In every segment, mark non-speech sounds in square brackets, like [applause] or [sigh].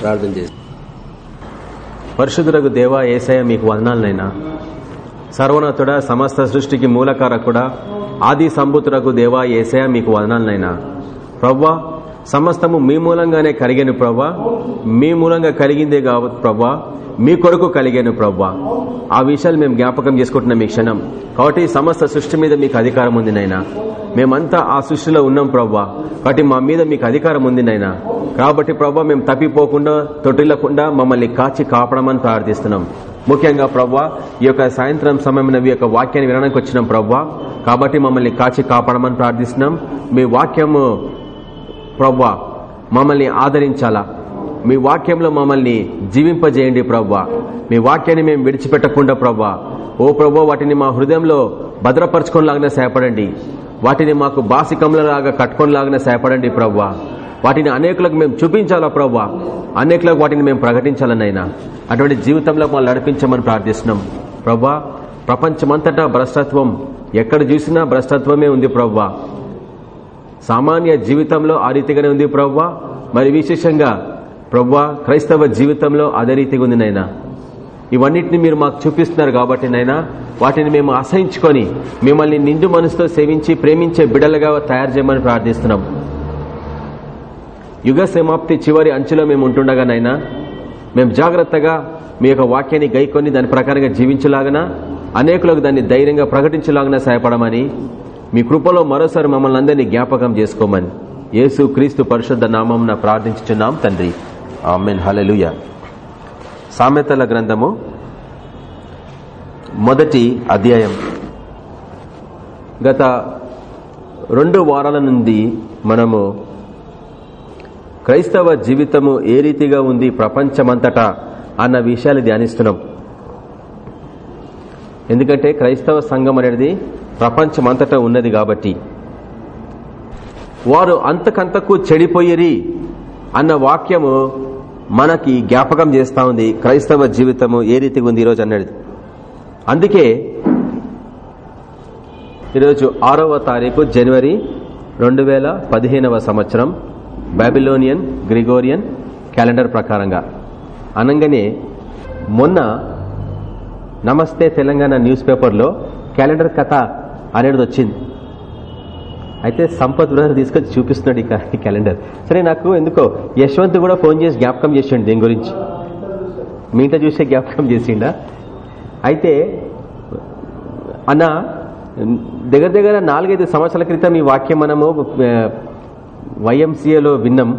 ప్రార్థన చేసి. పరిశుద్ధులకు దేవ ఏసయ మీకు వదనాలనైనా. సర్వనతుడ సమస్త సృష్టికి మూలకారకుడా ఆది సంబుతులకు దేవా ఏసయ మీకు వదనాలనైనా. ప్రవ్వా సమస్తము మీ మూలంగానే కరిగిన ప్రవ్వా. మీ మూలంగా కరిగిందే కావచ్చు ప్రవ్వా. మీ కొరకు కలిగాను ప్రవ్వా. ఆ విషయాలు మేము జ్ఞాపకం చేసుకుంటున్నాం మీ క్షణం. కాబట్టి సమస్త సృష్టి మీద మీకు అధికారం ఉంది నైనా మేమంతా ఆ సృష్టిలో ఉన్నాం ప్రవ్వా. కాబట్టి మా మీద మీకు అధికారం ఉంది నైనా కాబట్టి ప్రవ్వా మేము తప్పిపోకుండా తొట్టిల్లకుండా మమ్మల్ని కాచి కాపడమని ప్రార్థిస్తున్నాం. ముఖ్యంగా ప్రవ్వా ఈ యొక్క సాయంత్రం సమయమైన ఈ యొక్క వాక్యాన్ని వినడానికి వచ్చినాం ప్రవ్వా. కాబట్టి మమ్మల్ని కాచి కాపాడమని ప్రార్థిస్తున్నాం. మీ వాక్యము ప్రవ్వా మమ్మల్ని ఆదరించాలా? మీ వాక్యంలో మమ్మల్ని జీవింపజేయండి ప్రవ్వా. మీ వాక్యాన్ని మేము విడిచిపెట్టకుండా ప్రవ్వా. ఓ ప్రవ్వా వాటిని మా హృదయంలో భద్రపరచుకోలాగానే సేపడండి వాటిని మాకు బాసికంలలాగా కట్టుకోలాగానే సేపడండి ప్రవ్వా. వాటిని అనేకులకు మేము చూపించాలా ప్రవ్వా? అనేకులకు వాటిని మేము ప్రకటించాలనైనా. అటువంటి జీవితంలో మమ్మల్ని నడిపించమని ప్రార్థిస్తున్నాం. ప్రవ్వా ప్రపంచమంతటా భ్రష్టత్వం ఎక్కడ చూసినా భ్రష్టత్వమే ఉంది ప్రవ్వా. సామాన్య జీవితంలో ఆ రీతిగానే ఉంది ప్రవ్వా. మరి విశేషంగా ప్రవ్వా క్రైస్తవ జీవితంలో అదే రీతిగా ఉంది నైనా ఇవన్నిటిని మీరు మాకు చూపిస్తున్నారు కాబట్టి నైనా వాటిని మేము అసహించుకొని మిమ్మల్ని నిండు మనసుతో సేవించి ప్రేమించే బిడలుగా తయారు చేయమని ప్రార్థిస్తున్నాం. యుగ సమాప్తి చివరి అంచులో మేము ఉంటుండగానైనా మేము జాగ్రత్తగా మీ యొక్క వాక్యాన్ని గైకొని దాని ప్రకారంగా జీవించలాగనా అనేకులకు దాన్ని ధైర్యంగా ప్రకటించలాగనా సహాయపడమని మీ కృపలో మరోసారి మమ్మల్ని అందరినీ జ్ఞాపకం చేసుకోమని యేసు క్రీస్తు పరిశుద్ధ నామం ప్రార్థించుతున్నాం తండ్రి. ఆమెన్. హలలుయ సామెతల గ్రంథము మొదటి అధ్యాయం. గత రెండు వారాల నుండి మనము క్రైస్తవ జీవితము ఏ రీతిగా ఉంది ప్రపంచమంతటా అన్న విషయాలు ధ్యానిస్తున్నాం. ఎందుకంటే క్రైస్తవ సంఘం అనేది ప్రపంచమంతటా ఉన్నది కాబట్టి. వారు అంతకంతకు చెడిపోయిరి అన్న వాక్యము మనకి జ్ఞాపకం చేస్తా ఉంది క్రైస్తవ జీవితము ఏ రీతిగా ఉంది ఈరోజు అన్నది. అందుకే ఈరోజు ఆరవ తారీఖు జనవరి రెండు వేల పదిహేనవ సంవత్సరం బాబిలోనియన్ గ్రిగోరియన్ క్యాలెండర్ ప్రకారంగా. అనగానే మొన్న నమస్తే తెలంగాణ న్యూస్ పేపర్లో క్యాలెండర్ కథ అనేది వచ్చింది. అయితే సంపత్ బ్రదర్ తీసుకొచ్చి చూపిస్తున్నాడు ఈ క్యాలెండర్. సరే నాకు ఎందుకో యశ్వంత్ కూడా ఫోన్ చేసి జ్ఞాపకం చేసిండు దీని గురించి. మిగతా చూసే జ్ఞాపకం చేసిండా? అయితే అన్న దగ్గర దగ్గర నాలుగైదు సంవత్సరాల క్రితం ఈ వాక్యం మనము వైఎంసీఏలో విన్నాం.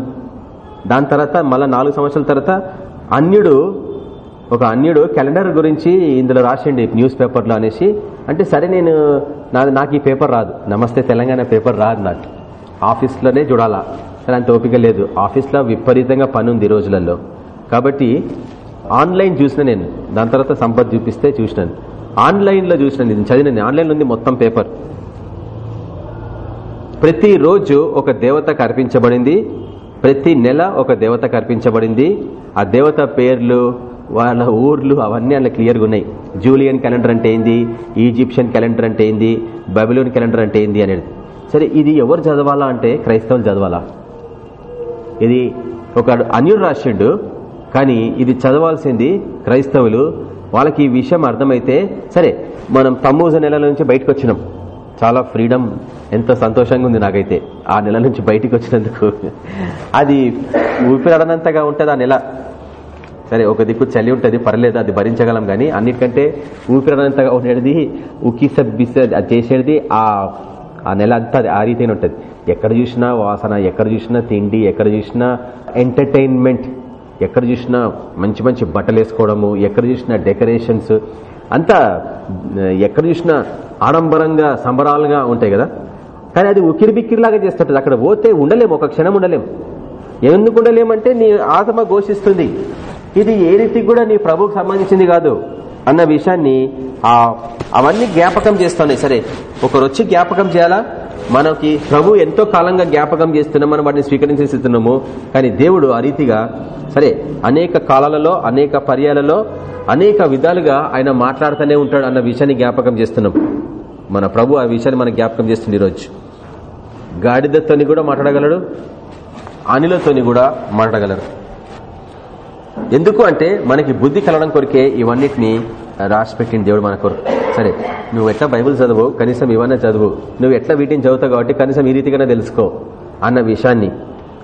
దాని తర్వాత మళ్ళీ నాలుగు సంవత్సరాల తర్వాత అన్యుడు ఒక అన్యుడు క్యాలెండర్ గురించి ఇందులో రాసిండి న్యూస్ పేపర్లో అనేసి. అంటే సరే నేను నాది నాకు ఈ పేపర్ రాదు. నమస్తే తెలంగాణ పేపర్ రాదు నాకు. ఆఫీస్లోనే చూడాలా. సరే అంత ఓపిక లేదు. ఆఫీస్లో విపరీతంగా పని ఉంది ఈ రోజులలో. కాబట్టి ఆన్లైన్ చూసిన నేను. దాని తర్వాత సంపద చూపిస్తే చూసినాను. ఆన్లైన్లో చూసిన నేను. చదివిన ఆన్లైన్లో ఉంది మొత్తం పేపర్. ప్రతిరోజు ఒక దేవతకు అర్పించబడింది. ప్రతి నెల ఒక దేవతకు అర్పించబడింది. ఆ దేవత పేర్లు వాళ్ళ ఊర్లు అవన్నీ అలా క్లియర్గా ఉన్నాయి. జూలియన్ క్యాలెండర్ అంటే ఏంది? ఈజిప్షియన్ క్యాలెండర్ అంటే ఏంది? బబిలోన్ క్యాలెండర్ అంటే ఏంది అనేది. సరే ఇది ఎవరు చదవాలా అంటే క్రైస్తవులు చదవాలా? ఇది ఒక అన్యుడు రాసిండు కానీ ఇది చదవాల్సింది క్రైస్తవులు. వాళ్ళకి ఈ విషయం అర్థమైతే సరే మనం తమ్మూజ నెలల నుంచి బయటకు వచ్చినాం. చాలా ఫ్రీడమ్ ఎంతో సంతోషంగా ఉంది నాకైతే ఆ నెల నుంచి బయటికి వచ్చినందుకు. అది ఊపిరాడనంతగా ఉంటుంది ఆ నెల. సరే ఒక దిక్కు చలి ఉంటుంది పర్లేదు అది భరించగలం కానీ అన్నిటికంటే ఊపిరినంతగా ఉండేది ఉకిస బిసద్ అది చేసేది ఆ ఆ నెల అంతా ఆ రీతిని ఉంటుంది. ఎక్కడ చూసినా వాసన ఎక్కడ చూసినా తిండి ఎక్కడ చూసినా ఎంటర్టైన్మెంట్ ఎక్కడ చూసినా మంచి మంచి బట్టలు వేసుకోవడము ఎక్కడ చూసినా డెకరేషన్స్ అంతా ఎక్కడ చూసినా ఆడంబరంగా సంబరాలుగా ఉంటాయి కదా. కానీ అది ఉకిరి బిక్కిరిలాగా చేస్తుంటుంది. అక్కడ పోతే ఉండలేము ఒక క్షణం ఉండలేము. ఎందుకు ఉండలేమంటే నీ ఆత్మ ఘోషిస్తుంది. ఇది ఏ రీతికి కూడా నీ ప్రభుకు సంబంధించింది కాదు అన్న విషయాన్ని ఆ అవన్నీ జ్ఞాపకం చేస్తున్నాయి సరే ఒకరు వచ్చి జ్ఞాపకం చేయాలా? మనకి ప్రభు ఎంతో కాలంగా జ్ఞాపకం చేస్తున్నాం మనం వాటిని స్వీకరించేస్తున్నాము కానీ దేవుడు ఆ రీతిగా సరే అనేక కాలాలలో అనేక పర్యాలలో అనేక విధాలుగా ఆయన మాట్లాడుతూనే ఉంటాడు అన్న విషయాన్ని జ్ఞాపకం చేస్తున్నాం. మన ప్రభు ఆ విషయాన్ని మనకు జ్ఞాపకం చేస్తుంది ఈరోజు. గాడిదతోని కూడా మాట్లాడగలడు అనిలతోని కూడా మాట్లాడగలరు ఎందుకు అంటే మనకి బుద్ధి కలగడం కొరికే ఇవన్నిటిని రాసి పెట్టింది దేవుడు మన కొరకు. సరే నువ్వు ఎట్లా బైబుల్ చదువు కనీసం ఇవన్నీ చదువు. నువ్వు ఎట్లా వీటిని చదువుతావు కాబట్టి కనీసం ఈ రీతిగానే తెలుసుకో అన్న విషయాన్ని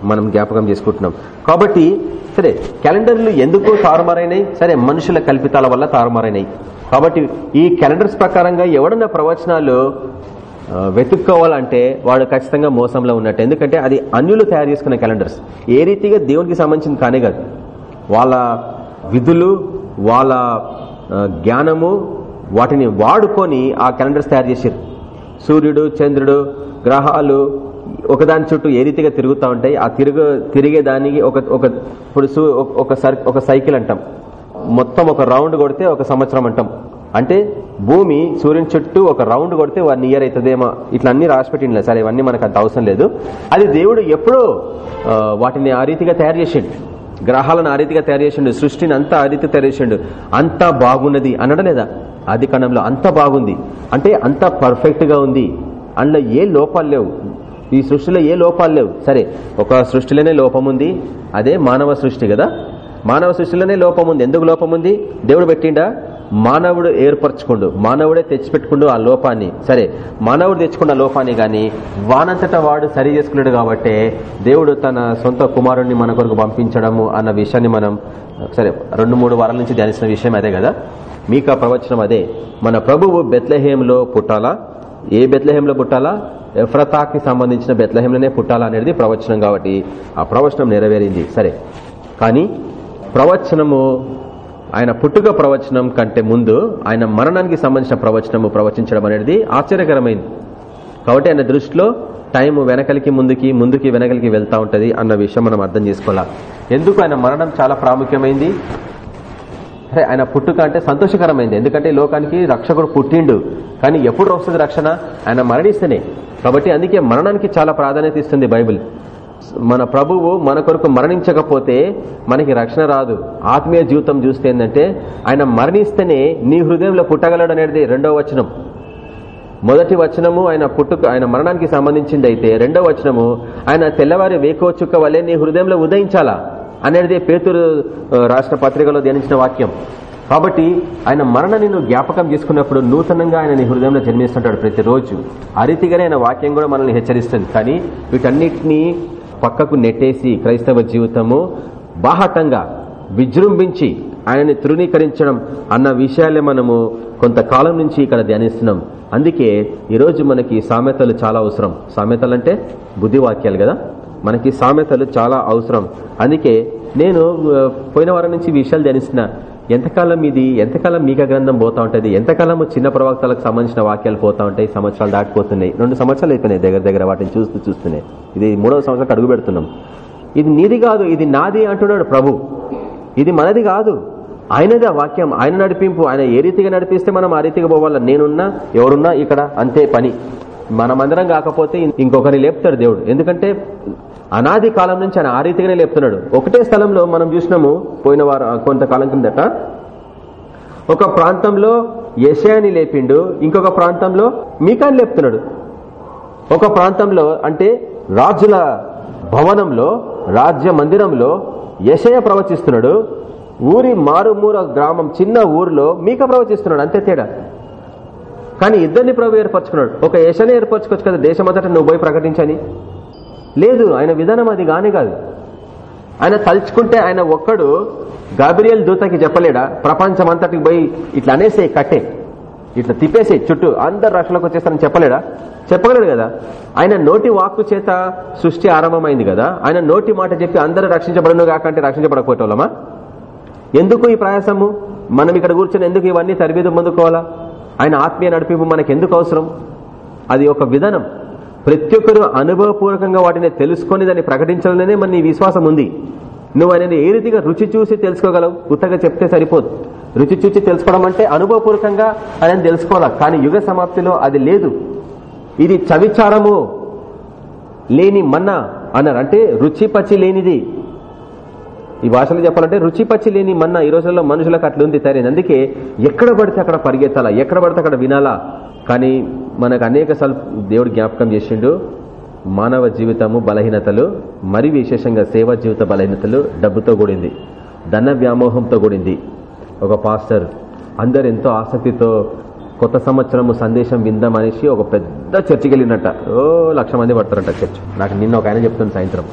మనం జ్ఞాపకం చేసుకుంటున్నాం. కాబట్టి సరే క్యాలెండర్లు ఎందుకు తారుమారైనాయి? సరే మనుషుల కల్పితాల వల్ల తారుమారైనాయి. కాబట్టి ఈ క్యాలెండర్స్ ప్రకారంగా ఎవడన్నా ప్రవచనాలు వెతుక్కోవాలంటే వాడు ఖచ్చితంగా మోసంలో ఉన్నట్టు. ఎందుకంటే అది అన్యులు తయారు చేసుకున్న క్యాలెండర్స్. ఏ రీతిగా దేవునికి సంబంధించింది కానే కాదు. వాళ్ళ విధులు వాళ్ళ జ్ఞానము వాటిని వాడుకొని ఆ క్యాలెండర్స్ తయారు చేశారు. సూర్యుడు చంద్రుడు గ్రహాలు ఒకదాని చుట్టూ ఏ రీతిగా తిరుగుతూ ఉంటాయి ఆ తిరుగు తిరిగే దానికి ఒక ఒక ఇప్పుడు సూ- ఒక- ఒక ఒక సైకిల్ అంటాం. మొత్తం ఒక రౌండ్ కొడితే ఒక సంవత్సరం అంటాం. అంటే భూమి సూర్యుని చుట్టూ ఒక రౌండ్ కొడితే వన్ ఇయర్ అవుతుందేమో ఇట్లా అన్ని రాసిపెట్టిండ్లే. సరే ఇవన్నీ మనకు అంత అవసరం లేదు. అది దేవుడు ఎప్పుడో వాటిని ఆ రీతిగా తయారు చేసిండు. గ్రహాలను ఆ రీతిగా తయారు చేసిండు సృష్టిని అంతా ఆ రీతి తయారు చేసిండు. అంతా బాగున్నది అనడం లేదా? ఆది కాండంలో అంత బాగుంది. అంటే అంత పర్ఫెక్ట్గా ఉంది. అందులో ఏ లోపాలు లేవు. ఈ సృష్టిలో ఏ లోపాలు లేవు. సరే ఒక సృష్టిలోనే లోపం ఉంది. అదే మానవ సృష్టి కదా? మానవ సృష్టిలోనే లోపం ఉంది. ఎందుకు లోపం ఉంది? దేవుడు పెట్టిండా? మానవుడు ఏర్పరచుకుండు మానవుడే తెచ్చిపెట్టుకుండు ఆ లోపాన్ని. సరే మానవుడు తెచ్చుకున్న లోపాన్ని గాని వానంతట వాడు సరి చేసుకున్నాడు కాబట్టి దేవుడు తన సొంత కుమారుణ్ణి మన కొరకు పంపించడము అన్న విషయాన్ని మనం సరే రెండు మూడు వారాల నుంచి ధ్యానించిన విషయం అదే కదా? మీకు ఆ ప్రవచనం అదే. మన ప్రభువు బెత్లహేంలో పుట్టాలా? ఏ బెత్లహేంలో పుట్టాలా? ఎఫ్రతాకి సంబంధించిన బెత్లహేంలోనే పుట్టాలా అనేది ప్రవచనం కాబట్టి ఆ ప్రవచనం నెరవేరింది. సరే కానీ ప్రవచనము ఆయన పుట్టుక ప్రవచనం కంటే ముందు ఆయన మరణానికి సంబంధించిన ప్రవచనము ప్రవచించడం అనేది ఆశ్చర్యకరమైంది. కాబట్టి ఆయన దృష్టిలో టైం వెనకలికి ముందుకి ముందుకి వెనకలికి వెళ్తా ఉంటది అన్న విషయం మనం అర్థం చేసుకోవాలా? ఎందుకు ఆయన మరణం చాలా ప్రాముఖ్యమైంది? సరే ఆయన పుట్టుక అంటే సంతోషకరమైంది. ఎందుకంటే లోకానికి రక్షకుడు పుట్టిండు. కానీ ఎప్పుడు వస్తుంది రక్షణ? ఆయన మరణిస్తేనే. కాబట్టి అందుకే మరణానికి చాలా ప్రాధాన్యత ఇస్తుంది బైబిల్. మన ప్రభువు మన కొరకు మరణించకపోతే మనకి రక్షణ రాదు. ఆత్మీయ జీవితం చూస్తే ఏంటంటే ఆయన మరణిస్తేనే నీ హృదయంలో పుట్టగలడు అనేది రెండవ వచనం. మొదటి వచనము ఆయన పుట్టుక ఆయన మరణానికి సంబంధించింది అయితే రెండవ వచనము ఆయన తెల్లవారి వేకోచుక్క వల్లే నీ హృదయంలో ఉదయించాలా? అనేది పేతురు రాష్ట్ర పత్రికలో ధ్యానించిన వాక్యం. కాబట్టి ఆయన మరణాన్ని నువ్వు జ్ఞాపకం చేసుకున్నప్పుడు నూతనంగా ఆయన నీ హృదయంలో జన్మిస్తుంటాడు ప్రతిరోజు. ఆ రీతిగానే ఆయన వాక్యం కూడా మనల్ని హెచ్చరిస్తుంది. కానీ వీటన్నిటినీ పక్కకు నెట్టేసి క్రైస్తవ జీవితము బాహటంగా విజృంభించి ఆయనని తృణీకరించడం అన్న విషయాలే మనము కొంతకాలం నుంచి ఇక్కడ ధ్యానిస్తున్నాం. అందుకే ఈరోజు మనకి సామెతలు చాలా అవసరం. సామెతలు అంటే బుద్ధివాక్యాలు కదా? మనకి సామెతలు చాలా అవసరం. అందుకే నేను పోయిన వారం నుంచి విషయాలు ధ్యానిస్తున్నా. ఎంతకాలం ఇది? ఎంతకాలం మీక గ్రంథం పోతా ఉంటుంది? ఎంతకాలం చిన్న ప్రవక్తలకు సంబంధించిన వాక్యాలు పోతా ఉంటాయి? సంవత్సరాలు దాటిపోతున్నాయి. రెండు సంవత్సరాలు అయిపోయినాయి దగ్గర దగ్గర వాటిని చూస్తూ చూస్తున్నాయి ఇది మూడవ సంవత్సరం అడుగు పెడుతున్నాం. ఇది నీది కాదు ఇది నాది అంటున్నాడు ప్రభు. ఇది మనది కాదు. ఆయనదే వాక్యం. ఆయన నడిపింపు ఆయన ఏ రీతిగా నడిపిస్తే మనం ఆ రీతిగా పోవాలా? నేనున్నా ఎవరున్నా ఇక్కడ అంతే పని. మనమందరం కాకపోతే ఇంకొకరిని లేపుతాడు దేవుడు. ఎందుకంటే అనాది కాలం నుంచి ఆయన ఆ రీతిగానే లేపుతున్నాడు. ఒకటే స్థలంలో మనం చూసినాము పోయిన వారు కొంతకాలం కిందట. ఒక ప్రాంతంలో యశయాని లేపిండు ఇంకొక ప్రాంతంలో మీకాని లేపుతున్నాడు. ఒక ప్రాంతంలో అంటే రాజుల భవనంలో రాజ్య మందిరంలో యశయ ప్రవచిస్తున్నాడు. ఊరి మారుమూర గ్రామం చిన్న ఊరిలో మీక ప్రవచిస్తున్నాడు అంతే తేడా. కానీ ఇద్దరిని ప్రభు ఏర్పరచుకున్నాడు. ఒక యశని ఏర్పరచుకోవచ్చు కదా దేశమంతటా నువ్వు పోయి ప్రకటించని? లేదు ఆయన విధానం అది కానే కాదు. ఆయన తలుచుకుంటే ఆయన ఒక్కడు గాబ్రియల్ దూతకి చెప్పలేడా? ప్రపంచం అంతటికి పోయి ఇట్లా అనేసే కట్టే. ఇట్లా తిప్పేసే చుట్టూ అందరు రక్షణకు వచ్చేస్తారని చెప్పలేడా? చెప్పగలడు కదా. ఆయన నోటి వాక్కు చేత సృష్టి ఆరంభమైంది కదా. ఆయన నోటి మాట చెప్పి అందరూ రక్షించబడను కాకంటే రక్షించబడకపోయేటోళ్ళమా ఎందుకు ఈ ప్రయాసము? మనం ఇక్కడ కూర్చొని ఎందుకు ఇవన్నీ తరబీదు పొందుకోవాలా ఆయన ఆత్మీయ నడిపింపు మనకు ఎందుకు అవసరం? అది ఒక విధానం. ప్రతి ఒక్కరు అనుభవపూర్వకంగా వాటిని తెలుసుకొని దాన్ని ప్రకటించాలనే మన నీ విశ్వాసం ఉంది. నువ్వు ఆయన ఏ రీతిగా రుచి చూసి తెలుసుకోగలవు? ఉత్తగా చెప్తే సరిపోదు. రుచి చూసి తెలుసుకోవడం అంటే అనుభవపూర్వకంగా ఆయన తెలుసుకోవాలా? కానీ యుగ సమాప్తిలో అది లేదు. ఇది చవిచారము లేని మన్నా అన్నారు. అంటే రుచి పచ్చి లేనిది. ఈ భాషలో చెప్పాలంటే రుచి పచ్చి లేని మన్న ఈ రోజుల్లో మనుషులకు అట్లుంది ఉంది అందుకే ఎక్కడ పడితే అక్కడ పరిగెత్తాలా? ఎక్కడ పడితే అక్కడ వినాలా? కానీ మనకు అనేక దేవుడు జ్ఞాపకం చేసిండు మానవ జీవితము బలహీనతలు మరి విశేషంగా సేవా జీవిత బలహీనతలు డబ్బుతో కూడింది ధన వ్యామోహంతో కూడింది. ఒక పాస్టర్ అందరు ఎంతో ఆసక్తితో కొత్త సంవత్సరము సందేశం విందామనేసి ఒక పెద్ద చర్చికి వెళ్ళినట్ట ఓ లక్ష మంది పడతారంట చర్చ్. నాకు నిన్న ఒక ఆయన చెప్తుంది సాయంత్రం.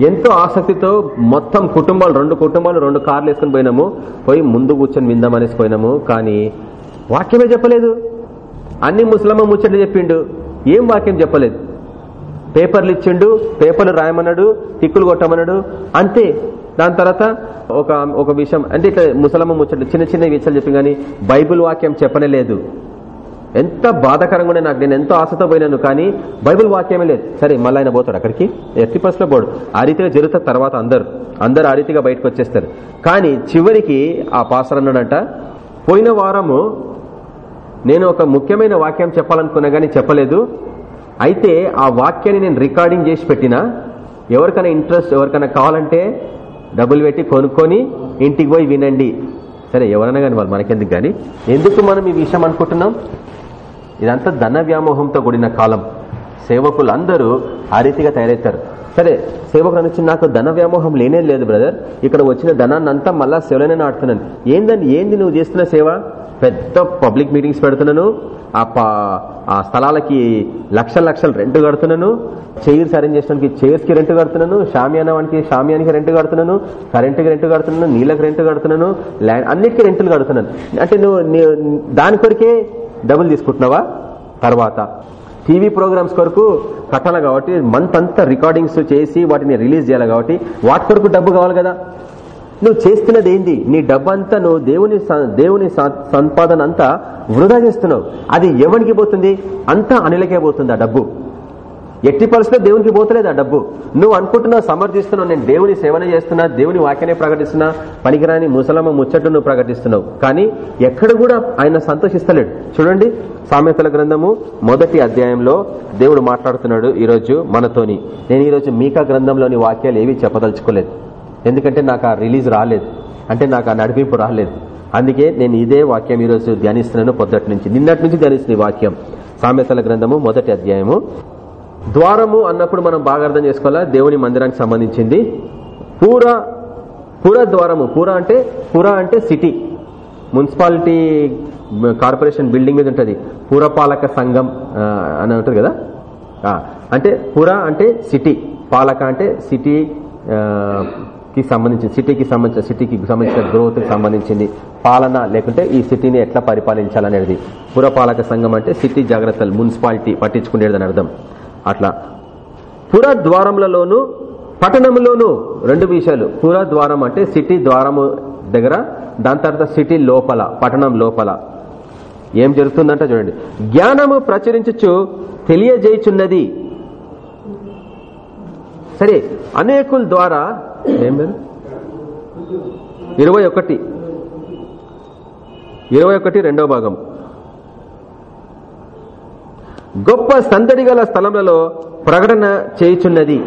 ఎంతో ఆసక్తితో మొత్తం కుటుంబాలు రెండు కుటుంబాలు రెండు కార్లు వేసుకుని పోయినాము. పోయి ముందు కూర్చొని విందామనేసి పోయినాము. కానీ వాక్యమే చెప్పలేదు. అన్ని ముసలమ్మ ముచ్చట్లు చెప్పిండు. ఏం వాక్యం చెప్పలేదు? పేపర్లు ఇచ్చిండు పేపర్లు రాయమన్నాడు టిక్కులు కొట్టమన్నాడు. అంతే. దాని తర్వాత ఒక ఒక విషయం అంటే ఇట్లా ముసలమ్మ ముచ్చట్లు చిన్న చిన్న విషయాలు చెప్పి కానీ బైబుల్ వాక్యం చెప్పనే లేదు. ఎంత బాధాకరంగా ఉండే నాకు నేను ఎంతో ఆశతో పోయినాను కానీ బైబుల్ వాక్యమే లేదు. సరే మళ్ళీ ఆయన పోతాడు అక్కడికి. ఎట్టి పర్స్లో పోడు. ఆ రీతిగా జరుగుతుంది తర్వాత అందరు. అందరు ఆ రీతిగా బయటకు వచ్చేస్తారు. కానీ చివరికి ఆ పాసర్ అన్నాడంట పోయిన వారము నేను ఒక ముఖ్యమైన వాక్యం చెప్పాలనుకున్నా కానీ చెప్పలేదు. అయితే ఆ వాక్యాన్ని నేను రికార్డింగ్ చేసి పెట్టినా ఎవరికైనా ఇంట్రెస్ట్ ఎవరికైనా కావాలంటే డబ్బులు పెట్టి కొనుక్కొని ఇంటికి పోయి వినండి. సరే ఎవరైనా కానీ వాళ్ళు మనకెందుకు కానీ ఎందుకు మనం ఈ విషయం అనుకుంటున్నాం? ఇదంతా ధన వ్యామోహంతో కూడిన కాలం. సేవకులు అందరూ ఆ రీతిగా తయారవుతారు సరే సేవకులు అనొచ్చి నాకు ధన వ్యామోహం లేనే లేదు బ్రదర్. ఇక్కడ వచ్చిన ధనాన్ని అంతా మళ్ళా సేవలోనే నాడుతున్నాను ఏందని ఏంది నువ్వు చేస్తున్న సేవ? పెద్ద పబ్లిక్ మీటింగ్స్ పెడుతున్నాను. ఆ ఆ స్థలాలకి లక్షల లక్షలు రెంట్ కడుతున్నాను. చైర్స్ అరేంజ్ చేయడానికి చైర్స్కి రెంట్ కడుతున్నాను. షామియానవానికి షామియానికి రెంట్ కడుతున్నాను. కరెంట్కి రెంట్ కడుతున్నాను. నీళ్ళకి రెంట్ కడుతున్నాను. ల్యాండ్ అన్నిటికీ రెంట్లు కడుతున్నాను. అంటే నువ్వు దాని కొరికే డబ్బులు తీసుకుంటున్నావా? తర్వాత. టీవీ ప్రోగ్రామ్స్ కొరకు కట్టాలి కాబట్టి మంత్ అంతా రికార్డింగ్స్ చేసి వాటిని రిలీజ్ చేయాలి కాబట్టి వాటి కొరకు డబ్బు కావాలి కదా. నువ్వు చేస్తున్నది ఏంది? నీ డబ్బు అంతా నువ్వు దేవుని దేవుని సంపాదన అంతా వృధా చేస్తున్నావు. అది ఎవరికి పోతుంది? అంతా అనిలకే పోతుంది ఆ డబ్బు. ఎట్టి పరిస్థితిలో దేవునికి పోతలేదు ఆ డబ్బు. నువ్వు అనుకుంటున్నావు సమర్థిస్తున్నావు నేను దేవుని సేవన చేస్తున్నా దేవుని వాక్యనే ప్రకటిస్తున్నా పనికిరాని ముసలమ్మ ముచ్చట్టు నువ్వు ప్రకటిస్తున్నావు. కానీ ఎక్కడ కూడా ఆయన సంతోషిస్తలేడు. చూడండి సామెతల గ్రంథము మొదటి అధ్యాయంలో దేవుడు మాట్లాడుతున్నాడు ఈరోజు మనతోని. నేను ఈరోజు మీకా గ్రంథంలోని వాక్యాలు ఏవి చెప్పదలుచుకోలేదు. ఎందుకంటే నాకు ఆ రిలీజ్ రాలేదు. అంటే నాకు ఆ నడిపింపు రాలేదు. అందుకే నేను ఇదే వాక్యం ఈరోజు ధ్యానిస్తున్నాను పొద్దుటి నుంచి. నిన్నటి నుంచి ధ్యానిస్తున్న వాక్యం. సామెతల గ్రంథము మొదటి అధ్యాయము ద్వారము అన్నప్పుడు మనం బాగా అర్థం చేసుకోవాలా? దేవుని మందిరానికి సంబంధించింది. పూర పుర ద్వారము. పుర అంటే పుర అంటే సిటీ. మున్సిపాలిటీ కార్పొరేషన్ బిల్డింగ్ మీద ఉంటుంది. పురపాలక సంఘం అని ఉంటుంది కదా? అంటే పుర అంటే సిటీ. పాలక అంటే సిటీ కి సంబంధించి సిటీకి సంబంధించిన సిటీకి సంబంధించిన గ్రోత్కి సంబంధించింది. పాలన లేకుంటే ఈ సిటీని ఎట్లా పరిపాలించాలనేది. పురపాలక సంఘం అంటే సిటీ జాగ్రత్తలు మున్సిపాలిటీ పట్టించుకునేది అని అర్థం. అట్లా. పురద్వారములలోను పట్టణంలోను రెండు విషయాలు. పురద్వారం అంటే సిటీ ద్వారము దగ్గర దాని తర్వాత సిటీ లోపల పట్టణం లోపల. ఏం జరుగుతుందంటే చూడండి. జ్ఞానము ప్రచురించు తెలియజేయుచున్నది. సరే అనేకుల ద్వారా ఏం ఇరవై ఒకటి. ఇరవై ఒకటి రెండో భాగం. గొప్ప సందడి గల స్థలములలో ప్రకటన చేయుచున్నది.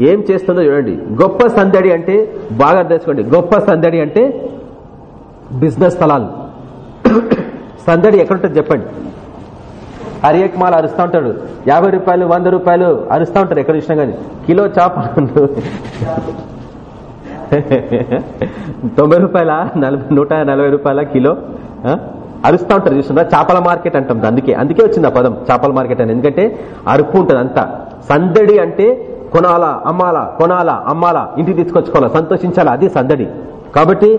ఏం చేస్తుందో చూడండి. గొప్ప సందడి అంటే బాగా అర్థం గొప్ప సందడి అంటే బిజినెస్ స్థలాలు. [coughs] సందడి ఎక్కడుంటుంది చెప్పండి. హరియక్ మాల అరుస్తూ ఉంటాడు. యాభై రూపాయలు వంద రూపాయలు అరుస్తూ ఉంటారు ఎక్కడ చూసినా కానీ కిలో చాప [laughs] తొంభై రూపాయల నలభై నూట నలభై రూపాయల కిలో? అరుస్తూ ఉంటారు చూసినా చేపల మార్కెట్ అంటాం అందుకే. అందుకే వచ్చింది ఆ పదం చేపల మార్కెట్ అని. ఎందుకంటే అరుపు ఉంటుంది అంతా. సందడి అంటే కొనాలా అమ్మాలా కొనాలా అమ్మాలా ఇంటికి తీసుకొచ్చుకోవాలా సంతోషించాలా అది సందడి. కాబట్టి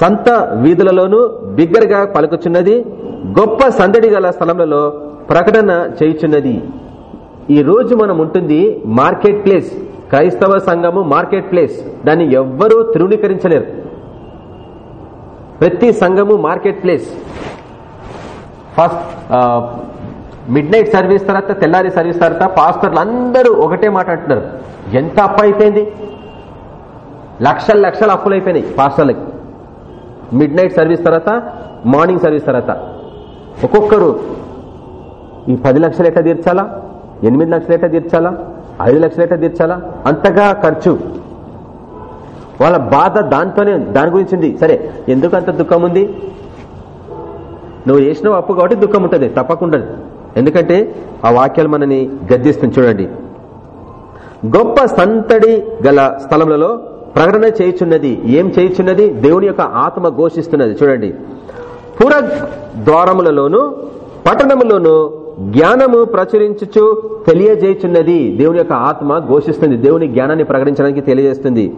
సంత వీధులలోనూ బిగ్గరగా పలుకుచున్నది గొప్ప సందడి గల స్థలంలో ప్రకటన చేయుచున్నది. ఈ రోజు మనం ఉంటుంది మార్కెట్ ప్లేస్. క్రైస్తవ సంఘము మార్కెట్ ప్లేస్. దాన్ని ఎవ్వరూ తృణీకరించలేరు. ప్రతి సంఘము market place. First midnight service తర్వాత తెల్లారి సర్వీస్ తర్వాత పాస్టర్లు అందరూ ఒకటే మాట అంటున్నారు. ఎంత అప్పు అయిపోయింది? లక్షల లక్షల అప్పులు అయిపోయినాయి పాస్టర్లకి. మిడ్ నైట్ సర్వీస్ తర్వాత మార్నింగ్ సర్వీస్ తర్వాత. ఒక్కొక్కరు ఈ పది లక్షలు ఎట్లా తీర్చాలా? ఎనిమిది లక్షలు ఎట్లా తీర్చాలా? ఐదు లక్షలు ఎట్లా తీర్చాలా? అంతగా ఖర్చు. వాళ్ళ బాధ దాంతోనే దాని గురించి సరే ఎందుకు అంత దుఃఖం ఉంది? నువ్వు చేసిన అప్పు కాబట్టి దుఃఖం ఉంటుంది తప్పకుండా ఎందుకంటే ఆ వాక్యాలు మనని గద్దిస్తుంది చూడండి. గొప్ప సంతడి గల స్థలములలో ప్రకటన చేయుచున్నది. ఏం చేయుచున్నది? దేవుని యొక్క ఆత్మ ఘోషిస్తున్నది. చూడండి. పుర ద్వారములలోను పట్టణములోను జ్ఞానము ప్రచురించుచు తెలియజేయుచున్నది. దేవుని యొక్క ఆత్మ ఘోషిస్తుంది. దేవుని జ్ఞానాన్ని ప్రకటించడానికి తెలియజేస్తుంది.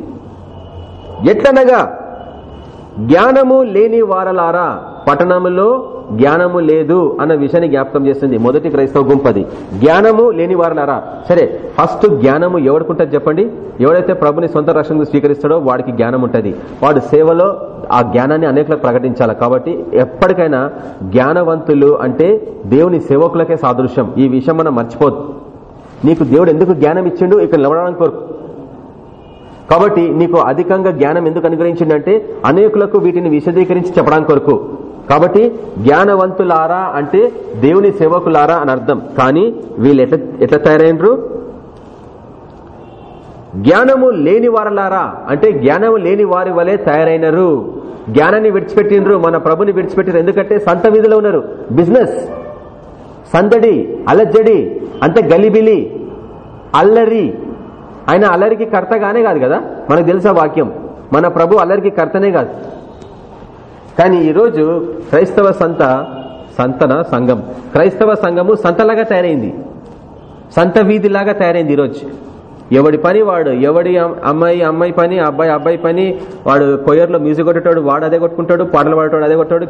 ఎట్లనగా జ్ఞానము లేని వారలారా పట్టణములో జ్ఞానము లేదు అన్న విషయాన్ని జ్ఞాపకం చేస్తుంది మొదటి క్రైస్తవ గుంపది. జ్ఞానము లేని వారలారా. సరే ఫస్ట్ జ్ఞానము ఎవడుకుంటుంది చెప్పండి? ఎవడైతే ప్రభుని సొంత రక్షణకు స్వీకరిస్తాడో వాడికి జ్ఞానం ఉంటుంది వాడు సేవలో ఆ జ్ఞానాన్ని అనేకలకు ప్రకటించాలి కాబట్టి ఎప్పటికైనా జ్ఞానవంతులు అంటే దేవుని సేవకులకే సాదృశ్యం. ఈ విషయం మనం మర్చిపోదు నీకు దేవుడు ఎందుకు జ్ఞానం ఇచ్చిండు ఇక్కడ నిలవడానికి కోరుకు. కాబట్టి నీకు అధికంగా జ్ఞానం ఎందుకు అనుగ్రహించిందంటే అనేకులకు వీటిని విశదీకరించి చెప్పడానికి కొరకు. కాబట్టి జ్ఞానవంతులారా అంటే దేవుని సేవకులారా అని అర్థం. కానీ వీళ్ళు ఎట్లా ఎట్లా తయారైనరు? జ్ఞానము లేని వారలారా అంటే జ్ఞానము లేని వారి వలె తయారైనరు. జ్ఞానాన్ని విడిచిపెట్టినరు మన ప్రభుని విడిచిపెట్టినరు ఎందుకంటే సంత వీధిలో ఉన్నారు. బిజినెస్ సందడి అలజడి అంత గలిబిలి అల్లరి ఆయన అల్లరికి కర్తగానే కాదు కదా? మనకు తెలుసా వాక్యం? మన ప్రభు అల్లరికి కర్తనే కాదు. కానీ ఈరోజు క్రైస్తవ సంత సంతన సంఘం? క్రైస్తవ సంఘము సంతలాగా తయారైంది. సంత వీధిలాగా తయారైంది ఈరోజు. ఎవడి పని వాడు? ఎవడి అమ్మాయి అమ్మాయి పని అబ్బాయి అబ్బాయి పని? వాడు కొయ్యర్లో మ్యూజిక్ కొట్టేటాడు వాడు అదే కొట్టుకుంటాడు పాటలు పాడేటాడు అదే కొట్టాడు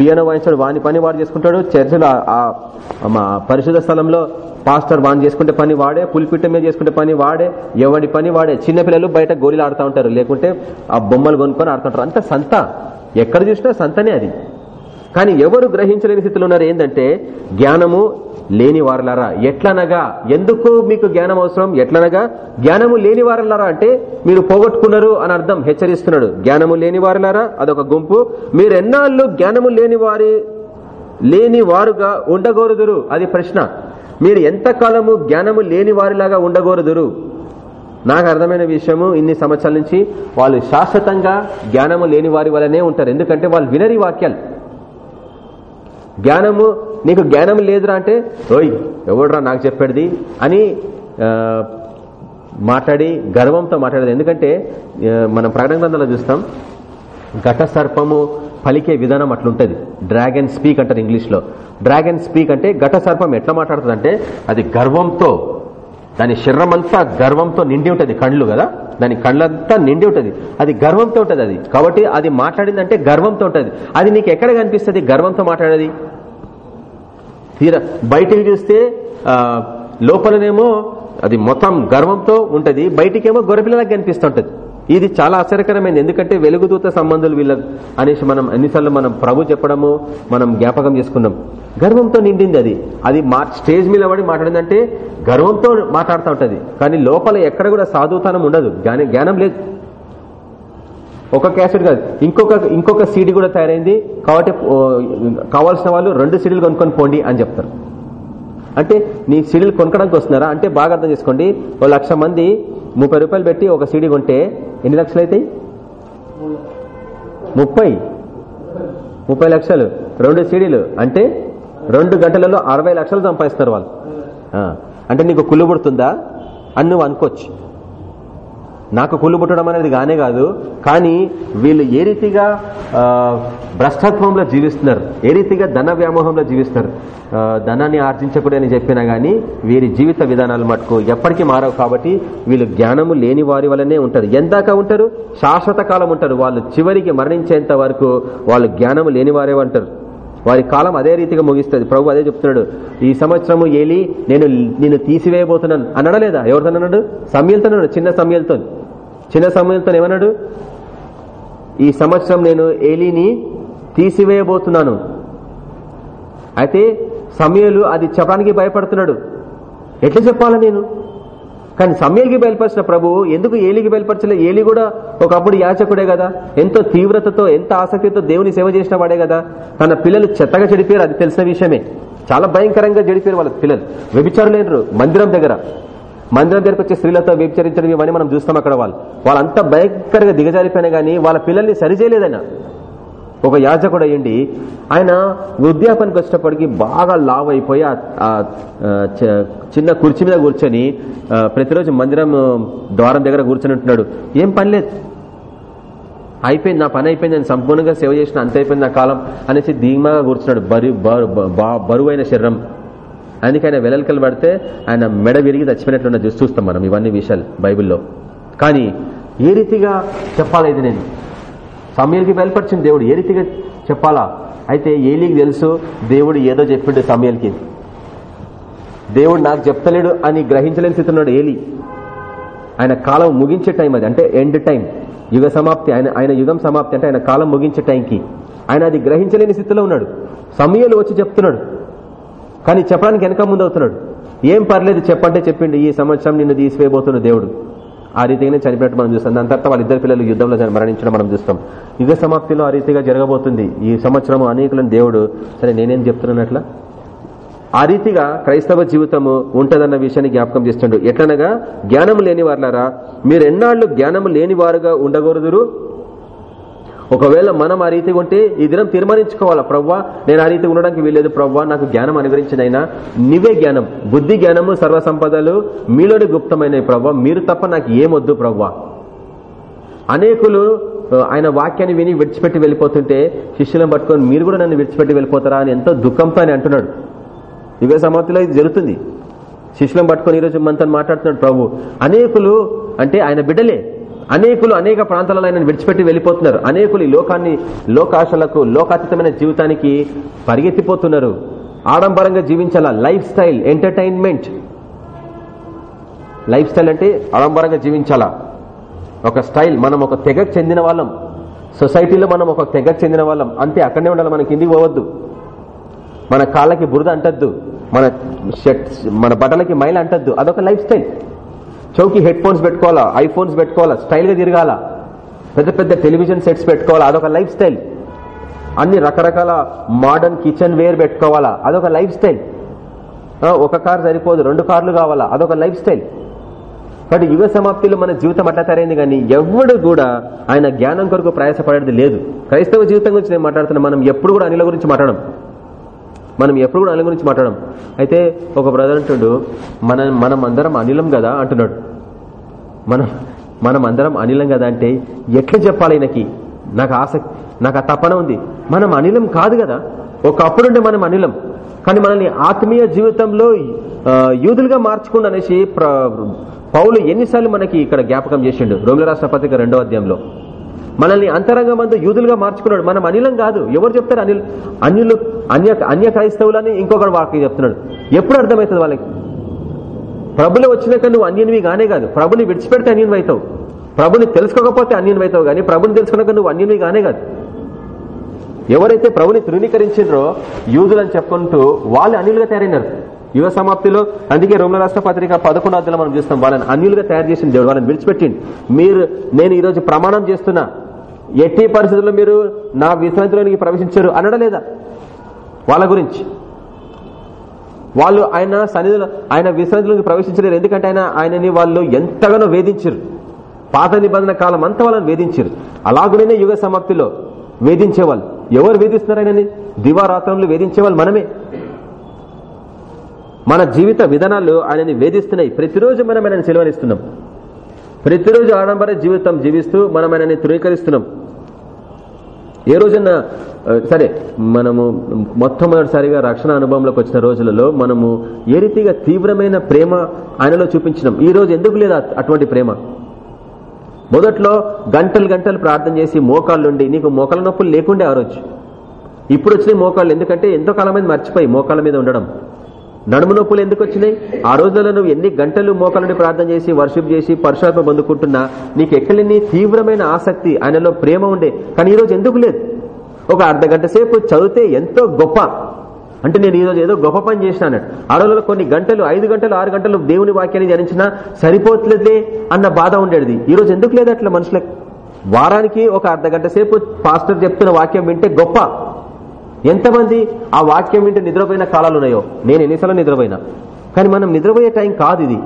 పియానో వాయించాడు వాని పని వాడు చేసుకుంటాడు చర్చలో మా పరిశుధ స్థలంలో పాస్టర్ వాన్ చేసుకుంటే పని వాడే పులిపిట్ట మీద చేసుకుంటే పని వాడే ఎవడి పని వాడే? చిన్నపిల్లలు బయట గోళీలు ఆడుతూ ఉంటారు లేకుంటే ఆ బొమ్మలు కొనుక్కొని ఆడుతుంటారు. అంత సంత. ఎక్కడ చూసినా సంతనే అది. కానీ ఎవరు గ్రహించలేని స్థితిలో ఉన్నారు ఏంటంటే జ్ఞానము లేని వారలారా. ఎట్లనగా? ఎందుకు మీకు జ్ఞానం అవసరం? ఎట్లనగా? జ్ఞానము లేని వారలారా అంటే మీరు పోగొట్టుకున్నారు అని అర్థం హెచ్చరిస్తున్నాడు. జ్ఞానము లేని వారలారా? అదొక గుంపు. మీరు ఎన్నాళ్ళు జ్ఞానము లేని వారి లేని వారుగా ఉండగోరుదురు? అది ప్రశ్న. మీరు ఎంతకాలము జ్ఞానము లేని వారిలాగా ఉండగోరుదురు? నాకు అర్థమైన విషయము ఇన్ని సంవత్సరాల నుంచి వాళ్ళు శాశ్వతంగా జ్ఞానము లేని వారి వల్లనే ఉంటారు. ఎందుకంటే వాళ్ళు వినరి వాక్యాలు. జ్ఞానము నీకు జ్ఞానం లేదురా అంటే ఓయ్ ఎవడురా నాకు చెప్పేది? అని మాట్లాడి గర్వంతో మాట్లాడేది. ఎందుకంటే మనం ప్రకటన గ్రంథంలో చూస్తాం ఘట సర్పము పలికే విధానం అట్లుంటది. డ్రాగన్ స్పీక్ అంటారు ఇంగ్లీష్లో. డ్రాగన్ స్పీక్ అంటే ఘట సర్పం ఎట్లా మాట్లాడుతుంది అంటే అది గర్వంతో దాని శరీరం అంతా గర్వంతో నిండి ఉంటుంది కళ్ళు కదా. దాని కళ్ళంతా నిండి ఉంటుంది. అది గర్వంతో ఉంటుంది అది. కాబట్టి అది మాట్లాడిందంటే గర్వంతో ఉంటుంది. అది నీకు ఎక్కడ కనిపిస్తుంది? గర్వంతో మాట్లాడేది? తీరా బయటికి చూస్తే లోపలనేమో అది మొత్తం గర్వంతో ఉంటుంది. బయటికేమో గొర్రెపిల్లలకు కనిపిస్తుంటది. ఇది చాలా ఆశ్చర్యకరమైనది ఎందుకంటే వెలుగుదూత సంబంధాలు వీళ్ళ అనేసి మనం ఎన్నిసార్లు మనం ప్రభు చెప్పడము మనం జ్ఞాపకం చేసుకున్నాం. గర్వంతో నిండింది అది. అది స్టేజ్ మీద పడి మాట్లాడిందంటే గర్వంతో మాట్లాడుతూ ఉంటుంది. కానీ లోపల ఎక్కడ కూడా సాధుతనం ఉండదు. జ్ఞానం లేదు. ఒక క్యాసెట్ కాదు. ఇంకొక ఇంకొక సీడీ కూడా తయారైంది. కాబట్టి కావాల్సిన వాళ్ళు రెండు సీడీలు కొనుక్కొని పోండి అని చెప్తారు. అంటే నీ సీడీలు కొనకడానికి వస్తున్నారా? అంటే బాగా అర్థం చేసుకోండి. ఓ లక్ష మంది ముప్పై రూపాయలు పెట్టి ఒక సీడీ కొంటే ఎన్ని లక్షలు అవుతాయి ముప్పై. ముప్పై లక్షలు. రెండు సీడీలు. అంటే రెండు గంటలలో అరవై లక్షలు సంపాదిస్తారు వాళ్ళు. అంటే నీకు కుళ్ళు పుడుతుందా? అని నువ్వు అనుకోవచ్చు. నాకు కుళ్ళు పుట్టడం అనేది కానే కాదు. కానీ వీళ్ళు ఏ రీతిగా భ్రష్టత్వంలో జీవిస్తున్నారు ఏ రీతిగా ధన వ్యామోహంలో జీవిస్తున్నారు ధనాన్ని ఆర్జించకూడని చెప్పినా గానీ వీరి జీవిత విధానాలు మటుకు ఎప్పటికీ మారవు కాబట్టి వీళ్ళు జ్ఞానము లేని వారి వల్లనే ఉంటారు. ఎందాక ఉంటారు శాశ్వత కాలం ఉంటారు. వాళ్ళు చివరికి మరణించేంత వరకు వాళ్ళు జ్ఞానము లేని వారే ఉంటారు. వారి కాలం అదే రీతిగా ముగిస్తుంది. ప్రభు అదే చెప్తున్నాడు. ఈ సంవత్సరము ఏలి నేను నేను తీసివేయబోతున్నాను. అన్నాడా లేదా? ఎవరితో అన్నాడు? సమయలతో చిన్న సమయలతో చిన్న సమయంతో ఏమన్నాడు? ఈ సంవత్సరం నేను ఏలీని తీసివేయబోతున్నాను. అయితే సమయలు అది చెప్పడానికి భయపడుతున్నాడు. ఎట్లా చెప్పాలా నేను? కానీ సమయలకి బయలుపరిచిన ప్రభు ఎందుకు ఏలికి బయలుపరచలే? ఏలి కూడా ఒకప్పుడు యాచకుడే కదా. ఎంతో తీవ్రతతో ఎంత ఆసక్తితో దేవుని సేవ చేసిన వాడే కదా. తన పిల్లలు చెత్తగా చెడిపోయారు అది తెలిసిన విషయమే. చాలా భయంకరంగా చెడిపోయారు వాళ్ళ పిల్లలు. వ్యభిచారులేరు మందిరం దగ్గర. మందిరం దగ్గరకు వచ్చే స్త్రీలతో వ్యభిచరించడం ఇవన్నీ మనం చూస్తాం అక్కడ వాళ్ళు. వాళ్ళంతా భయంకరంగా దిగజారిపోయినా గానీ వాళ్ళ పిల్లల్ని సరిచేయలేదైనా. ఒక యాజకుడు అయ్యండి ఆయన వృద్ధాపానికి వచ్చేటప్పటికి బాగా లావ్ అయిపోయి ఆ- చిన్న కుర్చీ మీద కూర్చొని ప్రతిరోజు మందిరం ద్వారం దగ్గర కూర్చొని ఉంటున్నాడు. ఏం పనిలేదు అయిపోయింది నా పని అయిపోయింది నేను సంపూర్ణంగా సేవ చేసిన అంత అయిపోయింది నా కాలం అనేసి ధీమాగా కూర్చున్నాడు బరువు బరు- బా- బరువైన శరీరం. అందుకే ఆయన వెలల్కలు పడితే ఆయన మెడ విరిగి చచ్చిపోయినట్లున్న చూసి చూస్తాం మనం ఇవన్నీ విషయాలు బైబిల్లో. కానీ ఏ రీతిగా చెప్పాలి ఇది నేను? సమయానికి బయలుపరిచింది దేవుడు. ఏ రీతిగా చెప్పాలా? అయితే ఏలికి తెలుసు దేవుడు ఏదో చెప్పిండు సమయానికి. దేవుడు నాకు చెప్తలేడు అని గ్రహించలేని స్థితి ఉన్నాడు ఏలి. ఆయన కాలం ముగించే టైం అది అంటే ఎండ్ టైం. యుగ సమాప్తి ఆయన ఆయన యుగం సమాప్తి అంటే ఆయన కాలం ముగించే టైంకి. ఆయన అది గ్రహించలేని స్థితిలో ఉన్నాడు. సమయాలు వచ్చి చెప్తున్నాడు. కానీ చెప్పడానికి వెనక ముందు అవుతున్నాడు. ఏం పర్లేదు చెప్పంటే చెప్పిండు. ఈ సంవత్సరం నిన్ను తీసివేయబోతున్న దేవుడు. ఆ రీతిగానే చనిపోయినట్టు మనం చూస్తాం. దాని తర్వాత వాళ్ళిద్దరు పిల్లలు యుద్ధంలో మరణించడం మనం చూస్తాం. యుగ సమాప్తిలో ఆ రీతిగా జరగబోతుంది. ఈ సంవత్సరం అనేకులను దేవుడు సరే నేనేం చెప్తున్నానట్లా? ఆ రీతిగా క్రైస్తవ జీవితము ఉంటదన్న విషయాన్ని జ్ఞాపకం చేస్తుండు. ఎట్లనగా జ్ఞానము లేని వారులారా మీరు ఎన్నాళ్ళు జ్ఞానము లేని వారుగా ఉండకూడదురు ఒకవేళ మనం ఆ రీతిగా ఉంటే ఈ దినం తీర్మానించుకోవాలా? ప్రవ్వా నేను ఆ రీతిగా ఉండడానికి వీల్లేదు ప్రవ్వా నాకు జ్ఞానం అనుగ్రహించినైనా. నీవే జ్ఞానం బుద్ధి జ్ఞానము సర్వ సంపదలు మీలోని గుప్తమైనవి ప్రవ్వా. మీరు తప్ప నాకు ఏమొద్దు ప్రవ్వా. అనేకులు ఆయన వాక్యాన్ని విని విడిచిపెట్టి వెళ్ళిపోతుంటే శిష్యులను పట్టుకొని మీరు కూడా నన్ను విడిచిపెట్టి వెళ్ళిపోతారా అని ఎంతో దుఃఖంతో అని అంటున్నాడు. యుగ సమాప్తిలో ఇది జరుగుతుంది. శిష్యులను పట్టుకొని ఈరోజు మనతో మాట్లాడుతున్నాడు ప్రభు అనేకులు అంటే ఆయన బిడ్డలే. అనేకులు అనేక ప్రాంతాలలో ఆయన విడిచిపెట్టి వెళ్ళిపోతున్నారు. అనేకులు ఈ లోకాన్ని లోకాశలకు లోకాతీతమైన జీవితానికి పరిగెత్తిపోతున్నారు. ఆడంబరంగా జీవించాల? Lifestyle entertainment. లైఫ్ స్టైల్ అంటే ఆడంబరంగా జీవించాలా? ఒక స్టైల్ మనం ఒక తెగకు చెందిన వాళ్ళం. సొసైటీలో మనం ఒక తెగకు చెందిన వాళ్ళం. అంతే అక్కడనే ఉండాలి మన కిందికి పోవద్దు. మన కాళ్ళకి బురద అంటద్దు. మన షర్ట్ మన బట్టలకి మైల అంటద్దు. అదొక లైఫ్ స్టైల్. చౌకి హెడ్ ఫోన్స్ పెట్టుకోవాలా? ఐఫోన్స్ పెట్టుకోవాలా? స్టైల్గా తిరగాల? పెద్ద పెద్ద టెలివిజన్ సెట్స్ పెట్టుకోవాలా? అదొక లైఫ్ స్టైల్. అన్ని రకరకాల మోడర్న్ కిచెన్ వేర్ పెట్టుకోవాలా? అదొక లైఫ్ స్టైల్. ఒక కార్ సరిపోదు రెండు కార్లు కావాలా? అదొక లైఫ్ స్టైల్. కాబట్టి యుగ సమాప్తిలో మన జీవితం అట్లా తరైంది కానీ ఎవడు కూడా ఆయన జ్ఞానం కొరకు ప్రయాసపడేది లేదు. క్రైస్తవ జీవితం గురించి నేను మాట్లాడుతున్నా మనం ఎప్పుడు కూడా అనిల గురించి మాట్లాడడం మనం ఎప్పుడు కూడా అనిల గురించి మాట్లాడడం అయితే ఒక బ్రదర్ అంటుడు మన మనం అందరం అనిలం కదా? అంటున్నాడు. మనం మనం అందరం అనిలం కదా అంటే ఎట్లా చెప్పాలి ఈయనకి? నాకు ఆసక్తి నాకు ఆ తపన ఉంది. మనం అనిలం కాదు కదా? ఒకప్పుడుండే మనం అనిలం. కానీ మనల్ని ఆత్మీయ జీవితంలో యూదులుగా మార్చుకుండా అనేసి పౌలు ఎన్నిసార్లు మనకి ఇక్కడ జ్ఞాపకం చేసిండు. రోమిల రాష్ట్ర పత్రిక రెండో అధ్యాయంలో. మనల్ని అంతరంగ మందు యూదులుగా మార్చుకున్నాడు. మనం అనిలం కాదు. ఎవరు చెప్తారు? అనిల్ అనిలు అన్య అన్య క్రైస్తవులని ఇంకొకటి వాక్యం చెప్తున్నాడు. ఎప్పుడు అర్థమవుతుంది వాళ్ళకి? ప్రభులు వచ్చినాక నువ్వు అన్యనివి గానే కాదు. ప్రభుని విడిచిపెడితే అన్యనివి అవుతావు ప్రభుని తెలుసుకోకపోతే అన్యనివి అవుతావు కానీ ప్రభుని తెలుసుకున్నాక నువ్వు అన్యనివి గానే కాదు. ఎవరైతే ప్రభుని తృణీకరించారో యూదులని చెప్పుకుంటూ వాళ్ళు అన్యులుగా తయారైనారు. యువ సమాప్తిలో అందుకే రోమిల రాష్ట్ర పత్రిక పదకొండు అధ్యాయంలో మనం చూస్తాం వాళ్ళని అన్యులుగా తయారు చేసిన దేవుడు వాళ్ళని విడిచిపెట్టింది మీరు నేను ఈరోజు ప్రమాణం చేస్తున్నా. ఎట్టి పరిస్థితుల్లో మీరు నా విశ్రాంతిలోనికి ప్రవేశించారు అనడం లేదా? వాళ్ళ గురించి. వాళ్ళు ఆయన సన్నిధిలో ఆయన విశ్రాంతిలోకి ప్రవేశించలేరు. ఎందుకంటే ఆయన ఆయనని వాళ్ళు ఎంతగానో వేధించారు పాత నిబంధన కాలం అంతా వాళ్ళని వేధించారు అలాగనే యుగ సమాప్తిలో వేధించేవాళ్ళు. ఎవరు వేధిస్తున్నారు ఆయనని? దివారాత్రంలో వేధించేవాళ్ళు మనమే. మన జీవిత విధానాలు ఆయనని వేధిస్తున్నాయి. ప్రతిరోజు మనం ఆయనని సెలవనిస్తున్నాం. ప్రతిరోజు ఆడంబర జీవితం జీవిస్తూ మనం ఆయనని ధృవీకరిస్తున్నాం ఏ రోజన్నా సరే మనము మొట్టమొదటిసారిగా రక్షణ అనుభవంలోకి వచ్చిన రోజులలో మనము ఏ రీతిగా తీవ్రమైన ప్రేమ ఆయనలో చూపించినాం? ఈ రోజు ఎందుకు లేదు అటువంటి ప్రేమ? మొదట్లో గంటలు గంటలు ప్రార్థన చేసి మోకాళ్ళుండి నీకు మోకాళ్ళ నొప్పులు లేకుండే ఆ రోజు. ఇప్పుడు వచ్చినాయి మోకాళ్ళు ఎందుకంటే ఎంతో కాలం మీద మర్చిపోయి మోకాళ్ళ మీద ఉండడం. నడుము నొప్పులు ఎందుకు వచ్చినాయి? ఆ రోజులలో నువ్వు ఎన్ని గంటలు మోకాళ్ళని ప్రార్థన చేసి వర్షిప్ చేసి పరుషాత్మ పొందుకుంటున్నా? నీకు ఎక్కలేని తీవ్రమైన ఆసక్తి ఆయనలో ప్రేమ ఉండే. కానీ ఈరోజు ఎందుకు లేదు? ఒక అర్ధ గంట సేపు చదివితే ఎంతో గొప్ప. అంటే నేను ఈరోజు ఏదో గొప్ప పని చేసిన ఆ రోజుల్లో కొన్ని గంటలు ఐదు గంటలు ఆరు గంటలు దేవుని వాక్యాన్ని ధ్యానించినా సరిపోతులేదే అన్న బాధ ఉండేది. ఈరోజు ఎందుకు లేదు అట్లా మనుషులకు? వారానికి ఒక అర్ధ గంట సేపు పాస్టర్ చెప్తున్న వాక్యం వింటే గొప్ప. ఎంతమంది ఆ వాక్యం వింటే నిద్రపోయిన కాలాలు ఉన్నాయో? నేను ఎన్నిసార్లు నిద్రపోయినా? కానీ మనం నిద్రపోయే టైం కాదు ఇది.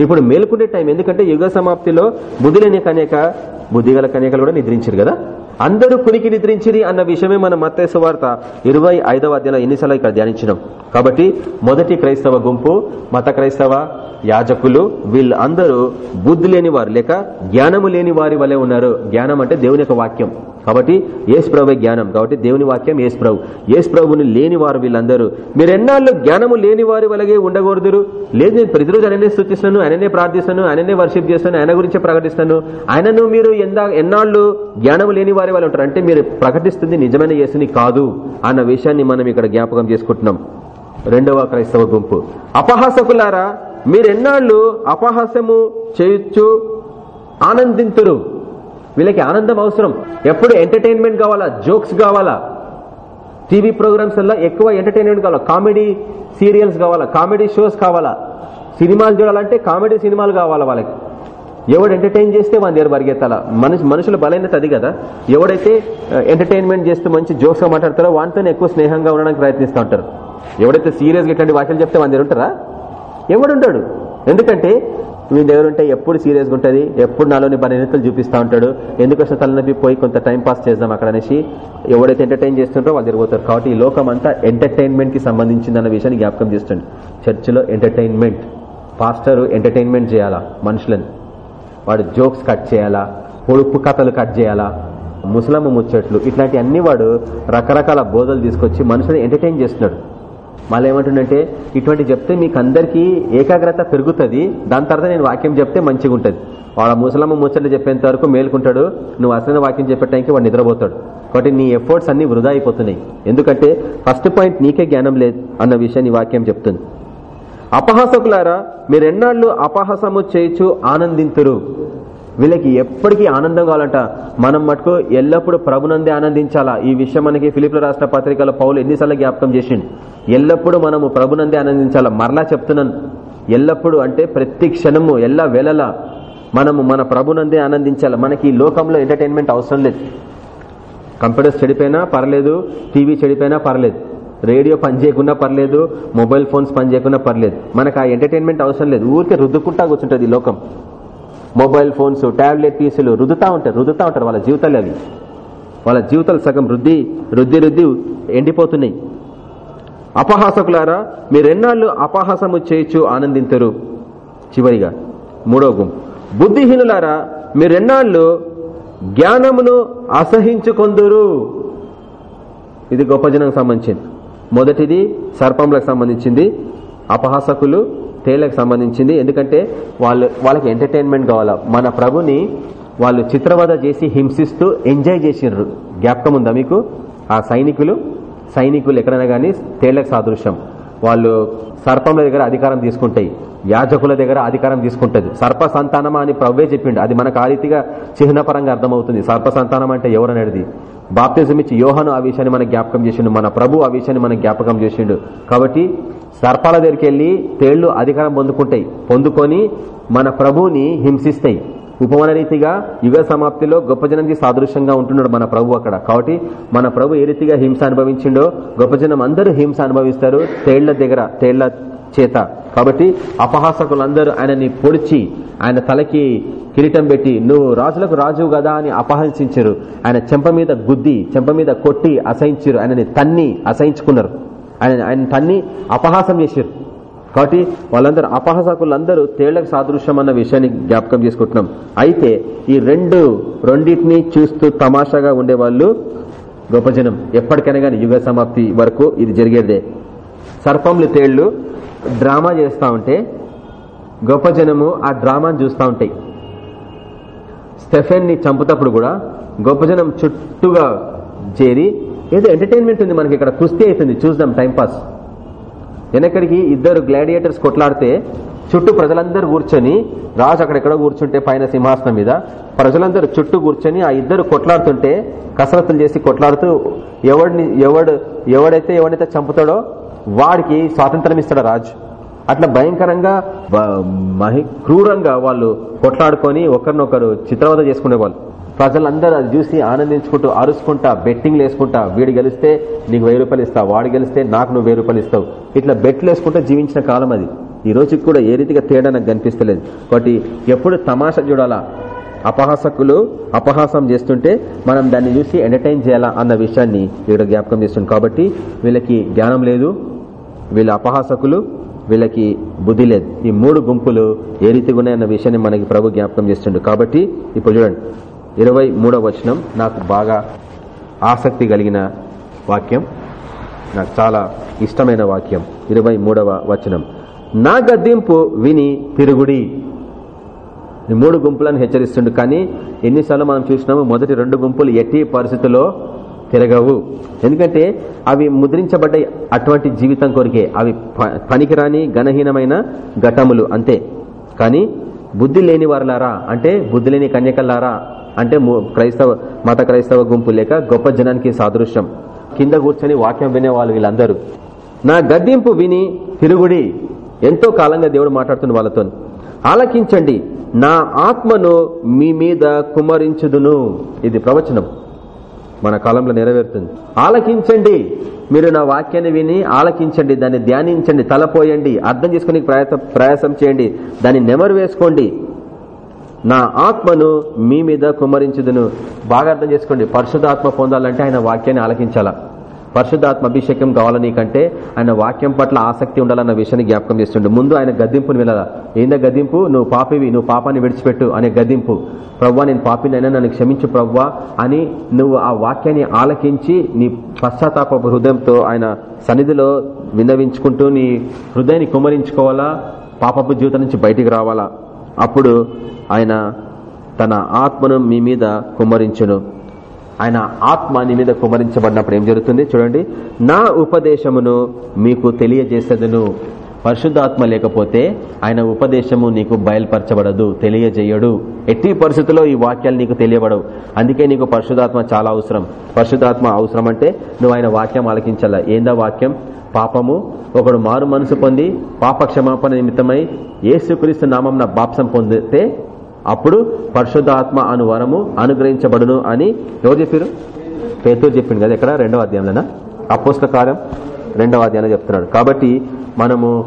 ఇప్పుడు మేలుకునే టైం. ఎందుకంటే యుగ సమాప్తిలో బుద్ధి లేని కనేక బుద్ధిగల కనేకలు కూడా నిద్రించారు కదా? అందరూ కునికి నిద్రించిరి అన్న విషయమే మనం మత్తేసు వార్త ఇరవై ఐదవ అధ్యాయంలో ఎన్నిసార్లు ఇక్కడ ధ్యానించినాం. కాబట్టి మొదటి క్రైస్తవ గుంపు మత క్రైస్తవ యాజకులు వీళ్ళందరూ బుద్ధి లేని వారు లేక జ్ఞానము లేని వారి వలె ఉన్నారు. జ్ఞానం అంటే దేవుని యొక్క వాక్యం. కాబట్టి ఏసు ప్రభు జ్ఞానం. కాబట్టి దేవుని వాక్యం ఏసుప్రభు ఏసుప్రభుని ఏసు లేని వారు వీళ్ళందరూ. మీరు ఎన్నాళ్ళు జ్ఞానము లేని వారి వలగే ఉండకూడదురు? లేదు నేను ప్రతిరోజు ఆయననే స్థుతిస్తాను ఆయననే ప్రార్థిస్తాను ఆయననే వర్షిప్ చేస్తాను ఆయన గురించి ప్రకటిస్తాను. ఆయనను మీరు ఎందా ఎన్నాళ్ళు జ్ఞానము లేని వారి వాళ్ళు ఉంటారు? అంటే మీరు ప్రకటిస్తుంది నిజమైన యేసుని కాదు అన్న విషయాన్ని మనం ఇక్కడ జ్ఞాపకం చేసుకుంటున్నాం. రెండవ క్రైస్తవ గుంపు. అపహాసకులారా మీరెన్నాళ్ళు అపహాసము చేయొచ్చు ఆనందింతురు? వీళ్ళకి ఆనందం అవసరం. ఎప్పుడు ఎంటర్టైన్మెంట్ కావాలా? జోక్స్ కావాలా? టీవీ ప్రోగ్రామ్స్ వల్ల ఎక్కువ ఎంటర్టైన్మెంట్ కావాలా? కామెడీ సీరియల్స్ కావాలా? కామెడీ షోస్ కావాలా? సినిమాలు చూడాలంటే కామెడీ సినిమాలు కావాలా వాళ్ళకి? ఎవడు ఎంటర్టైన్ చేస్తే వాళ్ళ దగ్గర పరిగెత్తాల? మనిషి మనుషుల బలైనత అది కదా. ఎవడైతే ఎంటర్టైన్మెంట్ చేస్తూ మంచి జోక్స్ మాట్లాడతారో వాటితోనే ఎక్కువ స్నేహంగా ఉండడానికి ప్రయత్నిస్తూ ఉంటారు. ఎవడైతే సీరియస్గా ఇట్లాంటి వాక్యాలు చెప్తే వాళ్ళ దగ్గర ఉంటారా? ఎవడుంటాడు? ఎందుకంటే మీ దగ్గర ఉంటే ఎప్పుడు సీరియస్గా ఉంటుంది? ఎప్పుడు నాలోని బలహీనతలు చూపిస్తూ ఉంటాడు? ఎందుకంటే తలనొప్పి పోయి కొంత టైం పాస్ చేద్దాం అక్కడ అనేసి ఎవడైతే ఎంటర్టైన్ చేస్తుంటారో వాళ్ళు తిరిగిపోతారు కాబట్టి ఈ లోకం అంతా ఎంటర్టైన్మెంట్కి సంబంధించిందన్న విషయాన్ని జ్ఞాపకం చేస్తుంది. చర్చిలో ఎంటర్టైన్మెంట్ పాస్టర్ ఎంటర్టైన్మెంట్ చేయాలా? మనుషులని. వాడు జోక్స్ కట్ చేయాలా? పొడుపు కథలు కట్ చేయాలా? ముసలమ్మ ముచ్చట్లు. ఇట్లాంటి అన్ని వాడు రకరకాల బోధలు తీసుకొచ్చి మనుషులను ఎంటర్టైన్ చేస్తున్నాడు. మళ్ళీ ఏమంటుండంటే ఇటువంటి చెప్తే మీకు అందరికీ ఏకాగ్రత పెరుగుతుంది దాని తర్వాత నేను వాక్యం చెప్తే మంచిగా ఉంటుంది వాడు ముసలమ్మ ముచ్చట్లు చెప్పేంత వరకు మేలుకుంటాడు నువ్వు అసలైన వాక్యం చెప్పే వాడు నిద్రపోతాడు. కాబట్టి నీ ఎఫర్ట్స్ అన్ని వృధా అయిపోతున్నాయి. ఎందుకంటే ఫస్ట్ పాయింట్ నీకే జ్ఞానం లేదు అన్న విషయాన్ని వాక్యం చెప్తుంది. అపహాసకులారా మీరెన్నాళ్ళు అపహాసము చేయచ్చు ఆనందింతురు? వీళ్ళకి ఎప్పటికీ ఆనందం కావాలంట. మనం మటుకు ఎల్లప్పుడూ ప్రభునందే ఆనందించాలా? ఈ విషయం మనకి ఫిలిప్ల రాష్ట్ర పత్రికల పౌలు ఎన్నిసార్లు జ్ఞాపకం చేసిండు. ఎల్లప్పుడూ మనము ప్రభునందే ఆనందించాలా? మరలా చెప్తున్నాను. ఎల్లప్పుడూ అంటే ప్రతి క్షణము ఎల్ల వేళలా మనము మన ప్రభునందే ఆనందించాలి? మనకి ఈ లోకంలో ఎంటర్టైన్మెంట్ అవసరం లేదు. కంప్యూటర్స్ చెడిపోయినా పర్లేదు టీవీ చెడిపోయినా పర్లేదు రేడియో పని పర్లేదు మొబైల్ ఫోన్స్ పని పర్లేదు. మనకు ఆ ఎంటర్టైన్మెంట్ అవసరం లేదు. ఊరికే రుద్దుకుంటా కూర్చుంటుంది ఈ లోకం. మొబైల్ ఫోన్స్ టాబ్లెట్ పీసులు రుద్దుతా ఉంటారు రుద్దుతా ఉంటారు వాళ్ళ జీవితాలు అవి. వాళ్ళ జీవితాలు సగం రుద్ది రుద్ది రుద్ది ఎండిపోతున్నాయి. అపహాసకులారా మీరెన్నాళ్ళు అపహాసము చేయొచ్చు ఆనందించరు చివరిగా మూడో గుంపు బుద్ధిహీనులారా మీరెన్నాళ్ళు జ్ఞానమును అసహించుకొందురు? ఇది గొప్ప జనం సంబంధించింది. మొదటిది సర్పంలకు సంబంధించింది. అపహాసకులు స్త్రీలకు సంబంధించింది. ఎందుకంటే వాళ్ళు వాళ్ళకి ఎంటర్టైన్మెంట్ కావాలా? మన ప్రభుని వాళ్ళు చిత్రవద చేసి హింసిస్తూ ఎంజాయ్ చేసినారు జ్ఞాపకం ఉందా మీకు? ఆ సైనికులు సైనికులు ఎక్కడైనా కానీ తేళ్ళకు సాదృశ్యం. వాళ్ళు సర్పంల దగ్గర అధికారం తీసుకుంటాయి. యాజకుల దగ్గర అధికారం తీసుకుంటది. సర్ప సంతానమా అని ప్రవ్వే చెప్పిండు. అది మనకు ఆ రీతిగా చిహ్నపరంగా అర్థమవుతుంది. సర్ప సంతానం అంటే ఎవరనేది? బాప్తిజం ఇచ్చి యోహను ఆ విషయాన్ని మనకు జ్ఞాపకం చేసిండు. మన ప్రభు ఆ విషయాన్ని మనకు జ్ఞాపకం చేసిండు. కాబట్టి సర్పాల దగ్గరికి వెళ్ళి తేళ్ళు అధికారం పొందుకుంటాయి. పొందుకొని మన ప్రభుని హింసిస్తాయి. ఉపమాన రీతిగా యుగ సమాప్తిలో గొప్ప జనంకి సాదృశ్యంగా ఉంటున్నాడు మన ప్రభు అక్కడ. కాబట్టి మన ప్రభు ఏ రీతిగా హింస అనుభవించిండో గొప్ప జనం అందరూ హింస అనుభవిస్తారు తేళ్ళ దగ్గర తేళ్ళ చేత. కాబట్టి అపహాసకులందరూ ఆయనని పొడిచి ఆయన తలకి కిరీటం పెట్టి నువ్వు రాజులకు రాజు కదా అని అపహసించారు. ఆయన చెంప మీద గుద్ది చెంప మీద కొట్టి అసహించారు. ఆయనని తన్ని అసహించుకున్నారు. ఆయన ఆయన తన్ని అపహాసం చేశారు కాబట్టి వాళ్ళందరూ అపహసకులందరూ తేళ్ళకు సాదృశ్యం అన్న విషయాన్ని జ్ఞాపకం చేసుకుంటున్నాం. అయితే ఈ రెండు రెండింటిని చూస్తూ తమాషాగా ఉండేవాళ్ళు గొప్ప జనం ఎప్పటికైనా కానీ యుగ సమాప్తి వరకు ఇది జరిగేదే. సర్పంలు తేళ్ళు డ్రామా చేస్తూ ఉంటే గొప్ప జనము ఆ డ్రామాని చూస్తూ ఉంటాయి. స్టెఫెన్ని చంపుతప్పుడు కూడా గొప్ప జనం చుట్టూగా చేరి ఏదో ఎంటర్టైన్మెంట్ ఉంది మనకి ఇక్కడ కుస్తీ అవుతుంది చూద్దాం టైంపాస్ వెనకడికి ఇద్దరు గ్లాడియేటర్స్ కొట్లాడితే చుట్టూ ప్రజలందరూ కూర్చొని రాజు అక్కడెక్కడ కూర్చుంటే పైన సింహాసనం మీద ప్రజలందరూ చుట్టూ కూర్చొని ఆ ఇద్దరు కొట్లాడుతుంటే కసరత్తులు చేసి కొట్లాడుతూ ఎవడిని ఎవడు ఎవడైతే ఎవడైతే చంపుతాడో వాడికి స్వాతంత్రం ఇస్తాడు రాజు. అట్లా భయంకరంగా మహి క్రూరంగా వాళ్ళు కొట్లాడుకొని ఒకరినొకరు చిత్రవద చేసుకునేవాళ్ళు. ప్రజలందరూ అది చూసి ఆనందించుకుంటూ అరుచుకుంటా బెట్టింగ్లు వేసుకుంటా వీడు గెలిస్తే నీకు వెయ్యి రూపాయలు ఇస్తావు వాడు గెలిస్తే నాకు నువ్వు వెయ్యి రూపాయలు ఇస్తావు. ఇట్లా బెట్లు వేసుకుంటూ జీవించిన కాలం అది. ఈ రోజుకి కూడా ఏ రీతిగా తేడా నాకు కనిపిస్తలేదు. కాబట్టి ఎప్పుడు తమాషా చూడాలా? అపహాసకులు అపహాసం చేస్తుంటే మనం దాన్ని చూసి ఎంటర్టైన్ చేయాలా అన్న విషయాన్ని ఇక్కడ జ్ఞాపకం చేస్తుంది. కాబట్టి వీళ్ళకి జ్ఞానం లేదు వీళ్ళ అపహాసకులు వీళ్ళకి బుద్ధి లేదు. ఈ మూడు గుంపులు ఏ రీతిగా ఉన్నాయన్న విషయాన్ని మనకి ప్రభు జ్ఞాపకం చేస్తుండే. కాబట్టి ఇప్పుడు చూడండి. ఇరవై వచనం నాకు బాగా ఆసక్తి కలిగిన వాక్యం. నాకు చాలా ఇష్టమైన వాక్యం. ఇరవై వచనం. నా గద్దింపు విని తిరుగుడి. మూడు గుంపులను హెచ్చరిస్తుండు కానీ ఎన్నిసార్లు మనం చూసినాము మొదటి రెండు గుంపులు ఎట్టి పరిస్థితుల్లో తిరగవు. ఎందుకంటే అవి ముద్రించబడ్డ అటువంటి జీవితం కొరికే. అవి పనికిరాని ఘనహీనమైన ఘటములు అంతే. కానీ బుద్ధి లేని వారులారా? అంటే బుద్ధి లేని కన్యకల్లారా? అంటే క్రైస్తవ మత క్రైస్తవ గుంపు లేక గొప్ప జనానికి సాదృశ్యం. కింద కూర్చొని వాక్యం వినేవాళ్ళు వీళ్ళందరూ. నా గద్దింపు విని తిరుగుడి. ఎంతో కాలంగా దేవుడు మాట్లాడుతున్న వాళ్ళతో. ఆలకించండి. నా ఆత్మను మీ మీద కుమరించుదును ఇది ప్రవచనం. మన కాలంలో నెరవేరుతుంది. ఆలకించండి. మీరు నా వాక్యాన్ని విని ఆలకించండి. దాన్ని ధ్యానించండి. తలపోయండి. అర్థం చేసుకుని ప్రయాసం చేయండి. దాన్ని నెమరు వేసుకోండి. నా ఆత్మను మీ మీద కుమరించుదును బాగా అర్థం చేసుకోండి. పరిశుధాత్మ పొందాలంటే ఆయన వాక్యాన్ని ఆలకించాలా. పరిశుద్ధాత్మ అభిషేకం కావాలని నీకంటే? ఆయన వాక్యం పట్ల ఆసక్తి ఉండాలన్న విషయాన్ని జ్ఞాపకం చేస్తుండే. ముందు ఆయన గద్దింపుని వెళ్ళాలా ఏందా గదింపు నువ్వు పాపివి నువ్వు పాపాన్ని విడిచిపెట్టు అనే గదింపు ప్రవ్వా నేను పాపినైనా నన్ను క్షమించు ప్రవ్వా అని నువ్వు ఆ వాక్యాన్ని ఆలకించి నీ పశ్చాత్తాప హృదయంతో ఆయన సన్నిధిలో విన్నవించుకుంటూ నీ హృదయాన్ని కుమరించుకోవాలా పాపపు జీవితం నుంచి బయటికి రావాలా? అప్పుడు ఆయన తన ఆత్మను మీ మీద కుమ్మరించును. ఆయన ఆత్మ నీ మీద కుమరించబడినప్పుడు ఏం జరుగుతుంది? చూడండి. నా ఉపదేశమును మీకు తెలియజేసేదను. పరిశుద్ధాత్మ లేకపోతే ఆయన ఉపదేశము నీకు బయలుపరచబడదు తెలియజేయడు. ఎట్టి పరిస్థితుల్లో ఈ వాక్యాలు నీకు తెలియబడవు. అందుకే నీకు పరిశుధాత్మ చాలా అవసరం. పరిశుధాత్మ అవసరం అంటే నువ్వు ఆయన వాక్యం ఆలకించాల? ఏందా వాక్యం? పాపము. ఒకడు మారు మనసు పొంది పాప క్షమాపణ నిమిత్తమై ఏసుక్రీస్తు నామం బాప్సం పొందితే అప్పుడు పరిశుద్ధాత్మ అను వరము అనుగ్రహించబడును అని ఎవరు చెప్పారు పేతూరు చెప్పింది కదా ఇక్కడ రెండవ అధ్యాయంలోనా? అపోస్త కార్యం? రెండవ అధ్యాయంలో చెప్తున్నాడు. కాబట్టి మనము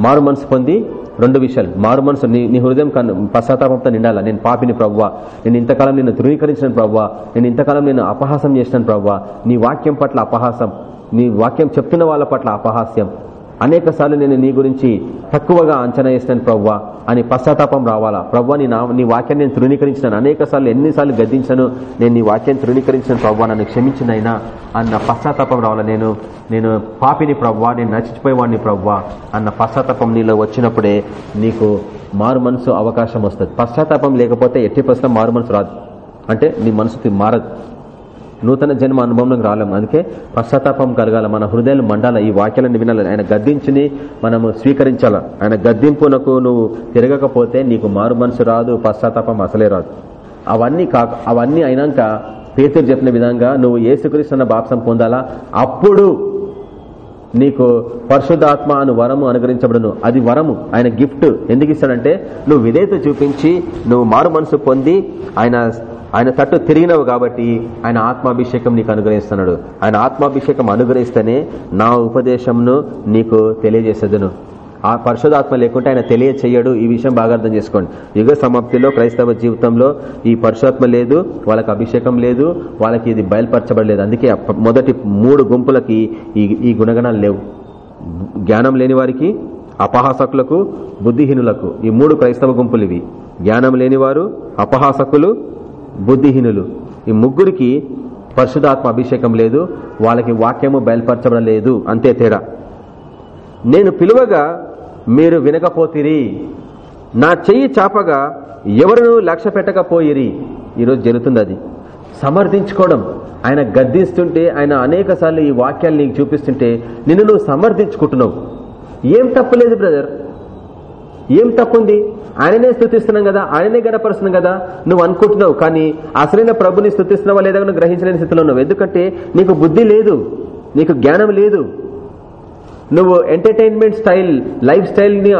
మారు మనసు పొంది రెండు విషయాలు. మారు మనసు నీ హృదయం పశ్చాత్తాపంతో నిండాలా? నేను పాపిని ప్రవ్వా. నేను ఇంతకాలం నిన్ను ధృవీకరించిన ప్రవ్వా. నేను ఇంతకాలం నేను అపహాసం చేసిన ప్రవ్వా. నీ వాక్యం పట్ల అపహాసం నీ వాక్యం చెప్తున్న వాళ్ళ పట్ల అపహాస్యం. అనేక నేను నీ గురించి తక్కువగా అంచనా వేసినాను ప్రవ్వా అని పశ్చాత్తాపం రావాలా? ప్రవ్వా నీ నీ వాక్యాన్ని నేను తృణీకరించినాను. అనేక సార్లు ఎన్నిసార్లు గద్దించాను. నేను నీ వాక్యాన్ని తృణీకరించాను ప్రవ్వా నన్ను క్షమించినైనా అన్న పశ్చాత్తాపం రావాలా? నేను నేను పాపిని ప్రవ్వా నేను నచ్చిపోయేవాడిని ప్రవ్వా అన్న పశ్చాత్తాపం నీలో వచ్చినప్పుడే నీకు మారు మనసు అవకాశం వస్తుంది. పశ్చాత్తాపం లేకపోతే ఎట్టి ప్రశ్న మారు మనసు రాదు. అంటే నీ మనసు మారదు. నూతన జన్మ అనుభవంలోకి రాలేము. అందుకే పశ్చాత్తాపం కలగాల. మన హృదయాలు మండాల. ఈ వాక్యాలను వినాలి. ఆయన గద్దించుని మనము స్వీకరించాల. ఆయన గద్దింపునకు నువ్వు తిరగకపోతే నీకు మారు మనసు రాదు పశ్చాత్తాపం అసలే రాదు. అవన్నీ కాక అవన్నీ అయినాక పేతురు చెప్పిన విధంగా నువ్వు ఏసుక్రీస్తున్న బాప్సం పొందాలా? అప్పుడు నీకు పరిశుద్ధాత్మ అను వరము అనుగ్రహించబడును. అది వరము. ఆయన గిఫ్ట్ ఎందుకు ఇస్తాడంటే నువ్వు విధేయత చూపించి నువ్వు మారు మనసు పొంది ఆయన ఆయన తట్టు తిరిగినవు కాబట్టి ఆయన ఆత్మాభిషేకం నీకు అనుగ్రహిస్తున్నాడు. ఆయన ఆత్మాభిషేకం అనుగ్రహిస్తేనే నా ఉపదేశంను నీకు తెలియజేసేదను. ఆ పరిశుధాత్మ లేకుంటే ఆయన తెలియచేయడు. ఈ విషయం బాగా అర్థం చేసుకోండి. యుగ సమాప్తిలో క్రైస్తవ జీవితంలో ఈ పరిశుధాత్మ లేదు వాళ్ళకి అభిషేకం లేదు వాళ్ళకి ఇది బయలుపరచబడలేదు. అందుకే మొదటి మూడు గుంపులకి ఈ గుణగణాలు లేవు. జ్ఞానం లేని వారికి అపహాసకులకు బుద్ధిహీనులకు ఈ మూడు క్రైస్తవ గుంపులు ఇవి. జ్ఞానం లేనివారు అపహాసకులు బుద్ధిహీనులు. ఈ ముగ్గురికి పరిశుధాత్మ అభిషేకం లేదు వాళ్ళకి వాక్యము బయలుపరచడం లేదు అంతే తేడా. నేను పిలువగా మీరు వినకపోతిరి నా చెయ్యి చాపగా ఎవరును లక్ష్య పెట్టకపోయిరి. ఈరోజు జరుగుతుంది అది. సమర్థించుకోవడం. ఆయన గద్దిస్తుంటే ఆయన అనేక ఈ వాక్యాలు నీకు చూపిస్తుంటే నిన్ను నువ్వు సమర్థించుకుంటున్నావు. ఏం తప్పలేదు బ్రదర్? ఏం తప్పుంది? ఆయననే స్థుతిస్తున్నాం కదా ఆయననే గనపరుస్తున్నాం కదా నువ్వు అనుకుంటున్నావు కానీ అసలైన ప్రభుని స్థుతిస్తున్నావా లేదా నువ్వు గ్రహించలేని స్థితిలో ఉన్నావు. ఎందుకంటే నీకు బుద్ధి లేదు నీకు జ్ఞానం లేదు. నువ్వు ఎంటర్టైన్మెంట్ స్టైల్ లైఫ్ స్టైల్ని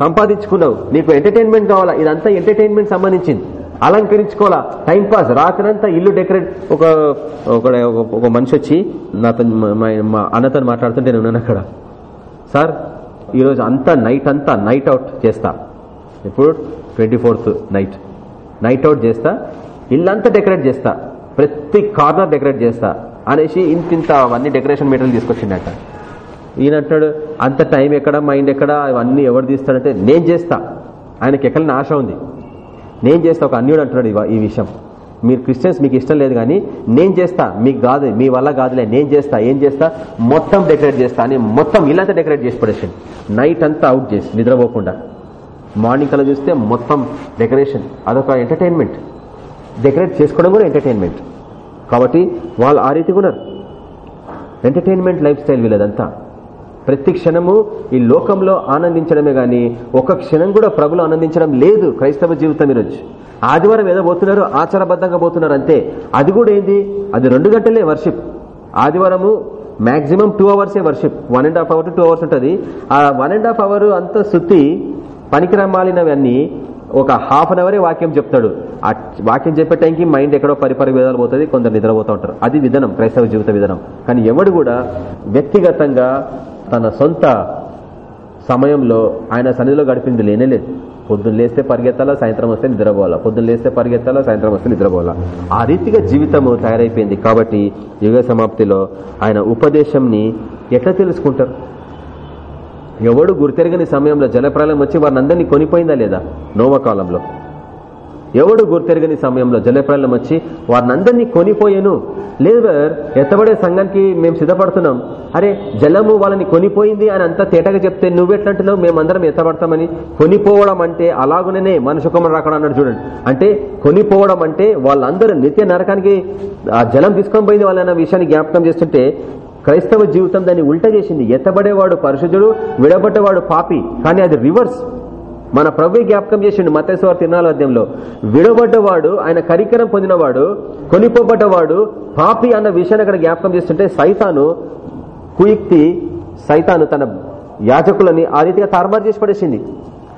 సంపాదించుకున్నావు. నీకు ఎంటర్టైన్మెంట్ కావాలా? ఇదంతా ఎంటర్టైన్మెంట్ సంబంధించింది. అలంకరించుకోవాలా? టైంపాస్ రాకనంతా ఇల్లు డెకరేట్ ఒక ఒక మనిషి వచ్చి నాతో మా అన్నతో మాట్లాడుతుంటే నేను ఉన్నాను అక్కడ. సార్ ఈరోజు అంతా నైట్ అంతా నైట్ అవుట్ చేస్తా. ఇప్పుడు twenty fourth night night out చేస్తా. ఇల్లంతా డెకరేట్ చేస్తా. ప్రతి కార్నర్ డెకరేట్ చేస్తా. అనేసి ఇంత ఇంత అవన్నీ డెకరేషన్ మెటీరియల్ తీసుకొచ్చిండట. ఈయన అంటాడు అంత టైం ఎక్కడ? మైండ్ ఎక్కడ? అవన్నీ ఎవరు తీస్తాడంటే నేను చేస్తా. ఆయనకి ఎక్కడ ఆశ ఉంది. నేను చేస్తా. ఒక అన్యుడు అంటున్నాడు ఈ విషయం. మీరు క్రిస్టియన్స్ మీకు ఇష్టం లేదు కానీ నేను చేస్తా మీకు కాదు మీ వల్ల కాదులే నేను చేస్తా ఏం చేస్తా? మొత్తం డెకరేట్ చేస్తా అని మొత్తం ఇల్లంతా డెకరేట్ చేసి పడేసింది నైట్ అంతా అవుట్ చేసి నిద్రపోకుండా. మార్నింగ్ కల్లా చూస్తే మొత్తం డెకరేషన్ అదొక ఎంటర్టైన్మెంట్ డెకరేట్ చేసుకోవడం కూడా ఎంటర్టైన్మెంట్ కాబట్టి వాళ్ళు ఆ రీతి ఉన్నారు. ఎంటర్టైన్మెంట్ లైఫ్ స్టైల్ వీళ్ళదంతా. ప్రతి క్షణము ఈ లోకంలో ఆనందించడమే గాని ఒక క్షణం కూడా ప్రభులు ఆనందించడం లేదు క్రైస్తవ జీవితం ఈరోజు. ఆదివారం ఏదో పోతున్నారు ఆచారబద్ధంగా పోతున్నారు అంతే. అది కూడా ఏంది? అది రెండు గంటలే వర్షిప్. ఆదివారము maximum two అవర్సే worship. One and half hour two hours ఉంటుంది. ఆ వన్ అండ్ హాఫ్ అవర్ అంతా సుత్తి పనికిరమాలినవన్నీ ఒక హాఫ్ అన్ అవరే వాక్యం చెప్తాడు. ఆ వాక్యం చెప్పే టైంకి మైండ్ ఎక్కడో పరిపరి విధాలు పోతుంది కొందరు నిద్రపోతూ ఉంటారు. అది విధానం క్రైస్తవ జీవిత విధానం. కానీ ఎవడు కూడా వ్యక్తిగతంగా తన సొంత సమయంలో ఆయన సన్నిధిలో గడిపింది లేనేలేదు పొద్దున్న లేస్తే పరిగెత్తాలా సాయంత్రం వస్తే నిద్రపోవాలా? పొద్దున్న లేస్తే పరిగెత్తాలా సాయంత్రం వస్తే నిద్రపోవాలా? ఆ రీతిగా జీవితము తయారైపోయింది కాబట్టి యుగ సమాప్తిలో ఆయన ఉపదేశంని ఎట్లా తెలుసుకుంటారు? ఎవడు గుర్తెరగని సమయంలో జలప్రాలయం వచ్చి వారిని అందరినీ కొనిపోయిందా లేదా? నోవ కాలంలో ఎవడు గుర్తెరగని సమయంలో జలప్రలయం వచ్చి వారిని అందరినీ కొనిపోయాను. లేదు ఎత్తబడే సంఘానికి మేము సిద్ధపడుతున్నాం. అరే జలము వాళ్ళని కొనిపోయింది అని అంతా తేటగా చెప్తే నువ్వెట్లంటున్నావు? మేమందరం ఎత్తబడతామని. కొనిపోవడం అంటే అలాగునే మనిషి కుమారు రాకడం అన్నాడు చూడండి. అంటే కొనిపోవడం అంటే వాళ్ళందరూ నిత్య నరకానికి ఆ జలం తీసుకొని పోయింది వాళ్ళన్న విషయాన్ని జ్ఞాపకం చేస్తుంటే క్రైస్తవ జీవితం దాన్ని ఉల్ట చేసింది. ఎత్తబడేవాడు పరిశుద్ధుడు విడబడ్డవాడు పాపి. కానీ అది రివర్స్. మన ప్రభు జ్ఞాపకం చేసిండు మతేశ్వర తిరునాల అధ్యయంలో. విడబడ్డవాడు ఆయన కరికరం పొందినవాడు కొనిపోబడ్డవాడు పాపి అన్న విషయాన్ని అక్కడ జ్ఞాపకం చేస్తుంటే సైతాను కుయుక్తి సైతాను తన యాజకులని ఆ రీతిగా తారుమారు చేసి పడేసింది.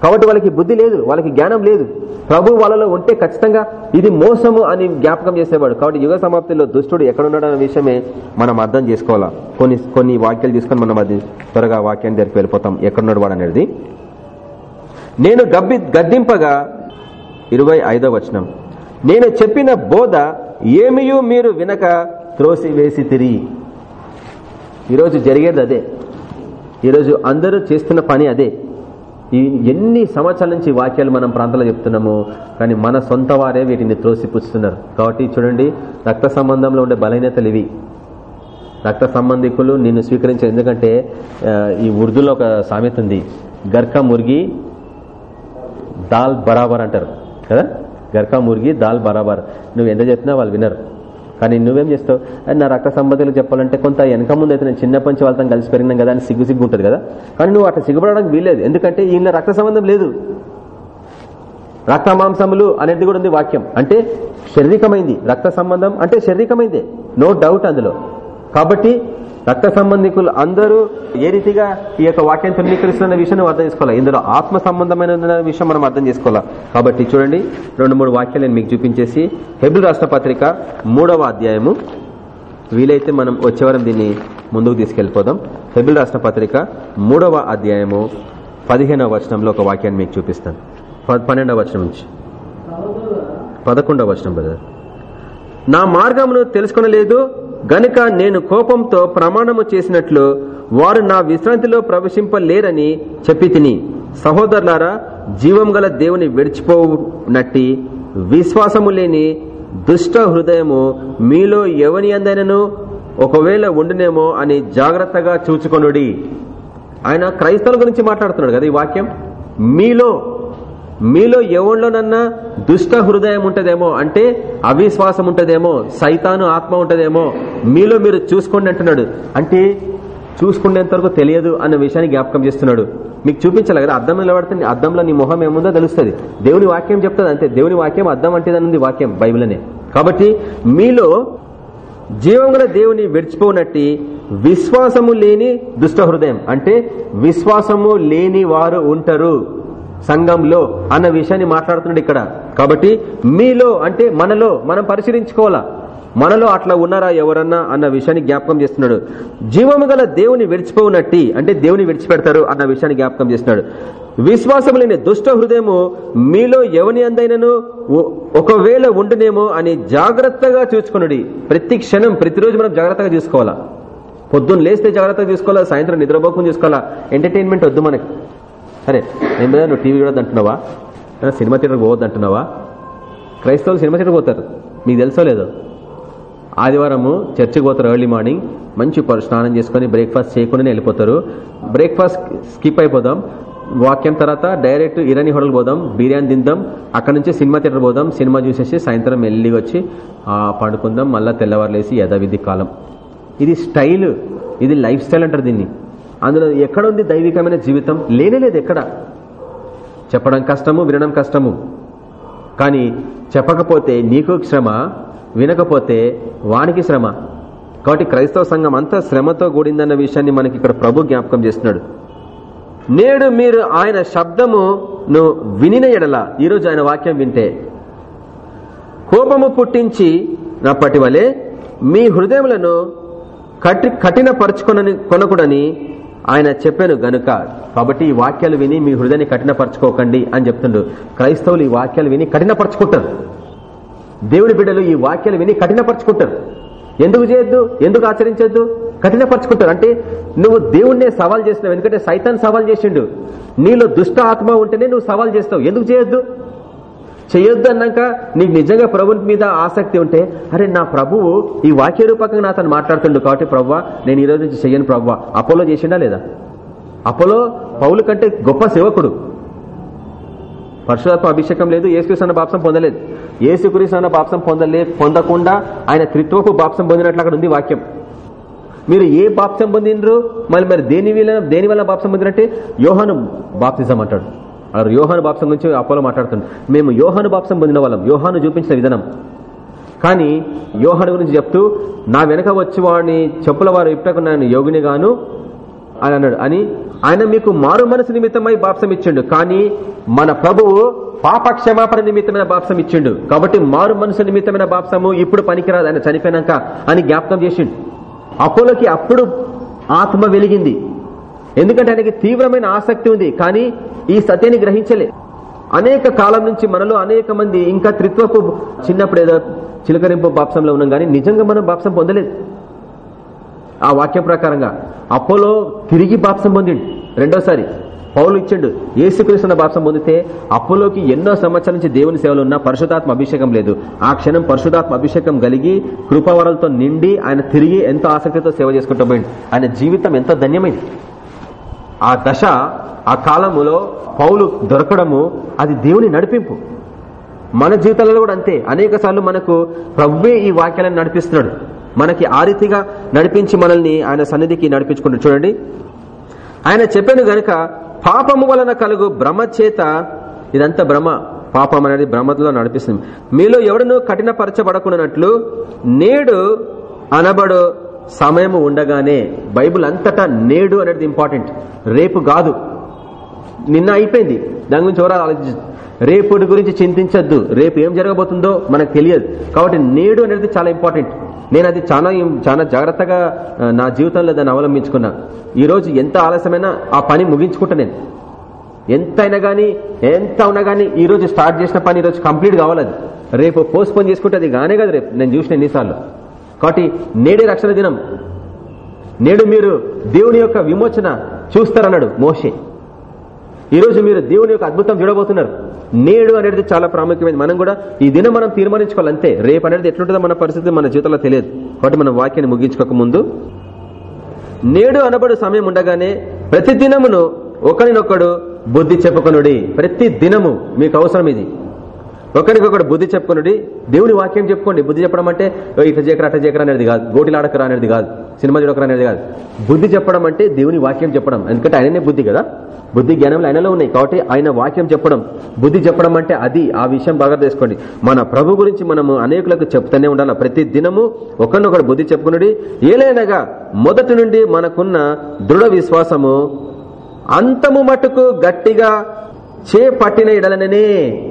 కాబట్టి వాళ్ళకి బుద్ధి లేదు వాళ్ళకి జ్ఞానం లేదు. ప్రభు వాళ్ళలో ఉంటే ఖచ్చితంగా ఇది మోసము అని జ్ఞాపకం చేసేవాడు. కాబట్టి యుగ సమాప్తిలో దుష్టుడు ఎక్కడున్నాడు అనే విషయమే మనం అర్థం చేసుకోవాలా? కొన్ని కొన్ని వాక్యాలు తీసుకొని మనం అది త్వరగా వాక్యాన్ని దగ్గరికి వెళ్ళిపోతాం. ఎక్కడున్నాడు వాడు అనేది? నేను గబ్బి గద్దింపగా ఇరవై ఐదో వచనం నేను చెప్పిన బోధ ఏమియూ మీరు వినక త్రోసివేసి తిరిగి. ఈరోజు జరిగేది అదే. ఈరోజు అందరూ చేస్తున్న పని అదే. ఈ ఎన్ని సంవత్సరాల నుంచి వాక్యాలు మనం ప్రాంతంలో చెప్తున్నాము కానీ మన సొంత వారే వీటిని త్రోసిపుచ్చుతున్నారు. కాబట్టి చూడండి రక్త సంబంధంలో ఉండే బలహీనతలు ఇవి. రక్త సంబంధికులు నిన్ను స్వీకరించారు. ఎందుకంటే ఈ ఉర్దూలో ఒక సామెత ఉంది గర్క మురిగి దాల్ బరాబర్ అంటారు. కదా? గర్కా మురిగి దాల్ బరాబర్. నువ్వు ఎంత చెప్పినా వాళ్ళు వినరు. కానీ నువ్వేం చేస్తావు? అది నా రక్త సంబంధాలు చెప్పాలంటే కొంత వెనక ముందు అయితే నేను చిన్నప్పటి నుంచి వాళ్ళతో కలిసి పెరిగినాం కదా అని సిగ్గు సిగ్గు ఉంటుంది కదా? కానీ నువ్వు అట్లా సిగ్గుపడడానికి వీల్లేదు. ఎందుకంటే ఈయన రక్త సంబంధం లేదు. రక్త మాంసములు అనేది కూడా ఉంది వాక్యం. అంటే శారీరకమైంది. రక్త సంబంధం అంటే శారీరకమైందే. నో డౌట్ అందులో. కాబట్టి రక్త సంబంధికులు అందరూ ఏ రీతిగా ఈ యొక్క వాక్యం తృణీకరిస్తున్న విషయం అర్థం చేసుకోవాలి. ఇందులో ఆత్మ సంబంధమైన విషయం మనం అర్థం చేసుకోవాలి. కాబట్టి చూడండి రెండు మూడు వాక్యాలు నేను మీకు చూపించేసి హెబుల్ రాష్ట్ర పత్రిక మూడవ అధ్యాయము. వీలైతే మనం వచ్చేవారం దీన్ని ముందుకు తీసుకెళ్ళిపోదాం హెబిల్ రాష్ట్ర పత్రిక మూడవ అధ్యాయము పదిహేనవ వచనంలో ఒక వాక్యాన్ని మీకు చూపిస్తాను. ప- పన్నెండవ వచనం నుంచి. పదకొండవ వచనం బ్రదర్ నా మార్గమును తెలుసుకునలేదు గనుక నేను కోపంతో ప్రమాణము చేసినట్లు వారు నా విశ్రాంతిలో ప్రవేశింపలేరని చెప్పి తిని సహోదరులారా జీవం గల దేవుని విడిచిపోనట్టి విశ్వాసము లేని దుష్ట హృదయము మీలో ఎవని అందైనను ఒకవేళ ఉండునేమో అని జాగ్రత్తగా చూచుకొనుడి. ఆయన క్రైస్తవుల గురించి మాట్లాడుతున్నాడు కదా ఈ వాక్యం? మీలో మీలో ఎవరిలోనన్నా దుష్ట హృదయం ఉంటదేమో అంటే అవిశ్వాసం ఉంటదేమో సైతాను ఆత్మ ఉంటదేమో మీలో మీరు చూసుకోండి అంటున్నాడు. అంటే చూసుకునేంత వరకు తెలియదు అన్న విషయాన్ని జ్ఞాపకం చేస్తున్నాడు. మీకు చూపించాలి కదా అర్థం నిలబడుతుంది అర్థంలో నీ మొహం ఏముందో తెలుస్తుంది. దేవుని వాక్యం చెప్తుంది అంతే. దేవుని వాక్యం అర్థం అంటే వాక్యం బైబిల్నే. కాబట్టి మీలో జీవం దేవుని విడిచిపోనట్టి విశ్వాసము లేని దుష్ట హృదయం. అంటే విశ్వాసము లేని వారు ఉంటారు. సంఘంలో అన్న విషయాన్ని మాట్లాడుతున్నాడు ఇక్కడ. కాబట్టి మీలో అంటే మనలో మనం పరిశీలించుకోవాలా? మనలో అట్లా ఉన్నారా ఎవరన్నా అన్న విషయాన్ని జ్ఞాపకం చేస్తున్నాడు. జీవము గల దేవుని విడిచిపోనట్టి అంటే దేవుని విడిచిపెడతారు అన్న విషయాన్ని జ్ఞాపకం చేస్తున్నాడు. విశ్వాసం లేని దుష్ట హృదయము మీలో ఎవని అందైనను ఒకవేళ ఉండునేమో అని జాగ్రత్తగా చూసుకునుడి. ప్రతి క్షణం ప్రతిరోజు మనం జాగ్రత్తగా చూసుకోవాలా? పొద్దున్న లేస్తే జాగ్రత్తగా చూసుకోవాలా? సాయంత్రం నిద్రపోకుండా చూసుకోవాలా? ఎంటర్టైన్మెంట్ వద్దు మనకి. సరే నేను మీద నువ్వు టీవీ చూడద్దు అంటున్నావా? సినిమా థియేటర్కి పోవద్దు అంటున్నావా? క్రైస్తవులు సినిమా థియేటర్కి పోతారు. మీకు తెలుసో లేదో? ఆదివారము చర్చికి పోతారు ఎర్లీ మార్నింగ్ మంచి స్నానం చేసుకొని బ్రేక్ఫాస్ట్ చేయకుండానే వెళ్ళిపోతారు. బ్రేక్ఫాస్ట్ స్కిప్ అయిపోదాం. వాక్యం తర్వాత డైరెక్ట్ ఇరానీ హోటల్ పోదాం బిర్యానీ తిందాం అక్కడ నుంచి సినిమా థియేటర్ పోదాం సినిమా చూసేసి సాయంత్రం వెళ్ళి వచ్చి పండుకుందాం మళ్ళీ తెల్లవారులేసి యథావిధి కాలం. ఇది స్టైల్ ఇది లైఫ్ స్టైల్ అంటారు దీన్ని. అందులో ఎక్కడుంది దైవికమైన జీవితం? లేనేలేదు ఎక్కడ. చెప్పడం కష్టము వినడం కష్టము. కానీ చెప్పకపోతే నీకు శ్రమ వినకపోతే వానికి శ్రమ. కాబట్టి క్రైస్తవ సంఘం అంతా శ్రమతో కూడిందన్న విషయాన్ని మనకి ఇక్కడ ప్రభు జ్ఞాపకం చేస్తున్నాడు. నేడు మీరు ఆయన శబ్దమును వినిన ఎడల ఈరోజు ఆయన వాక్యం వింటే కోపము పుట్టించి నప్పటి వలె మీ హృదయములను కఠి కఠినపరచుకొనని కొనకుడని ఆయన చెప్పాను గనుక కాబట్టి ఈ వాక్యాలు విని మీ హృదయాన్ని కఠినపరచుకోకండి అని చెప్తుండ్రు. క్రైస్తవులు ఈ వాక్యాలు విని కఠినపరచుకుంటారు. దేవుని బిడ్డలు ఈ వాక్యాలు విని కఠినపరచుకుంటారు. ఎందుకు చేయొద్దు? ఎందుకు ఆచరించొద్దు? కఠినపరచుకుంటారు. అంటే నువ్వు దేవుణ్ణే సవాల్ చేసినావు ఎందుకంటే సైతాన్ సవాల్ చేసిండు. నీలో దుష్ట ఆత్మ ఉంటేనే నువ్వు సవాల్ చేస్తావు. ఎందుకు చేయొద్దు? చేయొద్దు అన్నాక నీకు నిజంగా ప్రభుని మీద ఆసక్తి ఉంటే అరే నా ప్రభువు ఈ వాక్య రూపకంగా నా అతను మాట్లాడుతుండు కాబట్టి ప్రవ్వా నేను ఈ రోజు నుంచి చెయ్యను ప్రవ్వా. అపోలో చేసిండా లేదా? అపోలో పౌలు కంటే గొప్ప సేవకుడు. పరశురాత్మ అభిషేకం లేదు ఏసుకృష్ణ అన్న బాప్సం పొందలేదు. ఏసుకృష్ణ అన్న బాప్సం పొందలే పొందకుండా ఆయన త్రిత్వపు బాప్సం పొందినట్లు అక్కడ ఉంది వాక్యం. మీరు ఏ బాప్సం పొందినరు మళ్ళీ మరి దేని వల్ల దేని వల్ల బాప్సం పొందినట్టే? యోహాను బాప్తిజం అంటాడు. యోహాను బాప్సం గురించి అపోలో మాట్లాడుతుంది మేము యోహాను బాప్సం పొందిన వాళ్ళం. యోహాను చూపించిన విధానం. కానీ యోహాను గురించి చెప్తూ నా వెనక వచ్చి వాడిని చెప్పుల వారు ఇప్పటకు నేను యోగిని గాను అని అన్నాడు. అని ఆయన మీకు మారు మనసు నిమిత్తమై బాప్సం ఇచ్చిండు. కానీ మన ప్రభువు పాపక్షమాపణ నిమిత్తమైన బాప్సం ఇచ్చిండు. కాబట్టి మారు మనసు నిమిత్తమైన బాప్సము ఇప్పుడు పనికిరాదు. ఆయన చనిపోయినాక అని జ్ఞాపకం చేసిండు. అపోలోకి అప్పుడు ఆత్మ వెలిగింది. ఎందుకంటే ఆయనకి తీవ్రమైన ఆసక్తి ఉంది. కానీ ఈ సత్యాన్ని గ్రహించలే. అనేక కాలం నుంచి మనలో అనేక మంది ఇంకా త్రిత్వపు చిన్నప్పుడు ఏదో చిలకరింపు బాప్సంలో ఉన్నాం కానీ నిజంగా మనం బాప్సం పొందలేదు. ఆ వాక్యం ప్రకారంగా అపోలో తిరిగి బాప్సం పొందిండు. రెండోసారి పౌలు ఇచ్చిండు ఏసుకృష్ణ బాప్సం పొందితే అప్పులోకి ఎన్నో సంవత్సరాల నుంచి దేవుని సేవలు ఉన్న పరిశుధాత్మ అభిషేకం లేదు. ఆ క్షణం పరిశుధాత్మ అభిషేకం కలిగి కృపావరాలతో నిండి ఆయన తిరిగి ఎంతో ఆసక్తితో సేవ చేసుకుంటూ పోయింది ఆయన జీవితం ఎంతో ధన్యమైంది. ఆ దశ ఆ కాలములో పౌలు దొరకడము అది దేవుని నడిపింపు. మన జీవితాలలో కూడా అంతే. అనేక మనకు ప్రవ్వే ఈ వాక్యాలను నడిపిస్తున్నాడు. మనకి ఆ రీతిగా నడిపించి మనల్ని ఆయన సన్నిధికి నడిపించుకుంటూ చూడండి. ఆయన చెప్పాను గనక పాపము వలన కలుగు భ్రమ చేత ఇదంతా భ్రమ. పాపం అనేది భ్రమలో నడిపిస్తుంది. మీలో ఎవడనూ కఠినపరచబడకున్నట్లు నేడు అనబడు సమయము ఉండగానే బైబుల్ అంతటా నేడు అనేది ఇంపార్టెంట్. రేపు కాదు. నిన్న అయిపోయింది. దాని గురించి ఎవరు ఆలోచించ రేపుటి గురించి చింతించద్దు. రేపు ఏం జరగబోతుందో మనకు తెలియదు. కాబట్టి నేడు అనేది చాలా ఇంపార్టెంట్. నేను అది చాలా చాలా జాగ్రత్తగా నా జీవితంలో దాన్ని అవలంబించుకున్నా. ఈరోజు ఎంత ఆలస్యమైనా ఆ పని ముగించుకుంటా నేను. ఎంత అయినా కానీ ఎంత ఉన్నా కానీ ఈ రోజు స్టార్ట్ చేసిన పని ఈ రోజు కంప్లీట్ కావాలి రేపు పోస్ట్ పోన్ చేసుకుంటే అది కానే కదా రేపు. నేను చూసిన ఎన్నిసార్లు. కాబట్టి నేడే రక్షణ దినం. నేడు మీరు దేవుని యొక్క విమోచన చూస్తారన్నాడు మోషే. ఈరోజు మీరు దేవుని యొక్క అద్భుతం చూడబోతున్నారు. నేడు అనేది చాలా ప్రాముఖ్యమైనది. మనం కూడా ఈ దినం మనం తీర్మానించుకోవాలి అంతే రేపు అనేది ఎట్లుంటుందో మన పరిస్థితి మన జీవితంలో తెలియదు. కాబట్టి మనం వాక్యాన్ని ముగించుకోక ముందు నేడు అనబడు సమయం ఉండగానే ప్రతి దినమును ఒకరినొకడు బుద్ధి చెప్పుకొనుడి. ప్రతి దినము మీకు అవసరం ఇది. ఒకరికొకడు బుద్ధి చెప్పుకునుడి. దేవుని వాక్యం చెప్పుకోండి. బుద్ధి చెప్పడం అంటే "ఓ, చేకర అట చేకర అనేది కాదు. గోటిలాడకరా అనేది కాదు. సినిమా చూడకరా అనేది కాదు. బుద్ధి చెప్పడం అంటే దేవుని వాక్యం చెప్పడం. ఎందుకంటే ఆయననే బుద్ధి కదా. బుద్ధి జ్ఞానంలో ఆయనలో ఉన్నాయి కాబట్టి ఆయన వాక్యం చెప్పడం. బుద్ధి చెప్పడం అంటే అది. ఆ విషయం బాగా తెలుసుకోండి మన ప్రభు గురించి మనము అనేకులకు చెప్తూనే ఉండాలి? ప్రతి దినము ఒకరినొకరు బుద్ధి చెప్పుకునుడి. ఏలైనగా మొదటి నుండి మనకున్న దృఢ విశ్వాసము అంతము మటుకు గట్టిగా చేపట్టిన ఎడలననే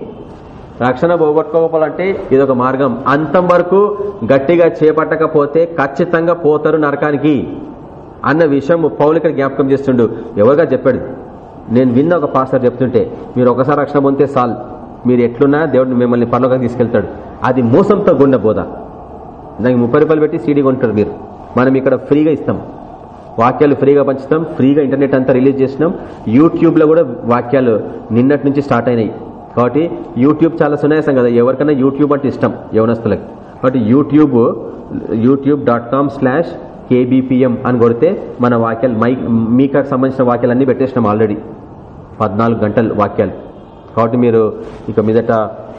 రక్షణ పోగొట్టుకోవాలంటే ఇది ఒక మార్గం. అంతం వరకు గట్టిగా చేపట్టకపోతే ఖచ్చితంగా పోతారు నరకానికి అన్న విషయం పౌలు ఇక్కడ జ్ఞాపకం చేస్తుండు. ఎవరుగా చెప్పాడు? నేను విన్న ఒక పాస్టర్ చెప్తుంటే మీరు ఒకసారి రక్షణ పొందితే సాల్. మీరు ఎట్లున్నా దేవుడు మిమ్మల్ని పనులకు తీసుకెళ్తాడు. అది మోసంతో గుండె బోధ. దానికి ముప్పై రూపాయలు పెట్టి సీడీ కొంటారు మీరు. మనం ఇక్కడ ఫ్రీగా ఇస్తాం. వాక్యాలు ఫ్రీగా పంచుతాం. ఫ్రీగా ఇంటర్నెట్ అంతా రిలీజ్ చేసినాం. యూట్యూబ్లో కూడా వాక్యాలు నిన్నటి నుంచి స్టార్ట్ అయినాయి. కాబట్టి యూట్యూబ్ చాలా సునాయాసం కదా. ఎవరికైనా యూట్యూబ్ అంటే ఇష్టం యవనస్తులకి. కాబట్టి YouTube YouTube dot com slash KBPM అని కొడితే మన వాక్యాలు మై మీకాకు సంబంధించిన వాక్యాలు పెట్టేసినాం ఆల్రెడీ పద్నాలుగు గంటలు వాక్యాలు. కాబట్టి మీరు ఇక మీదట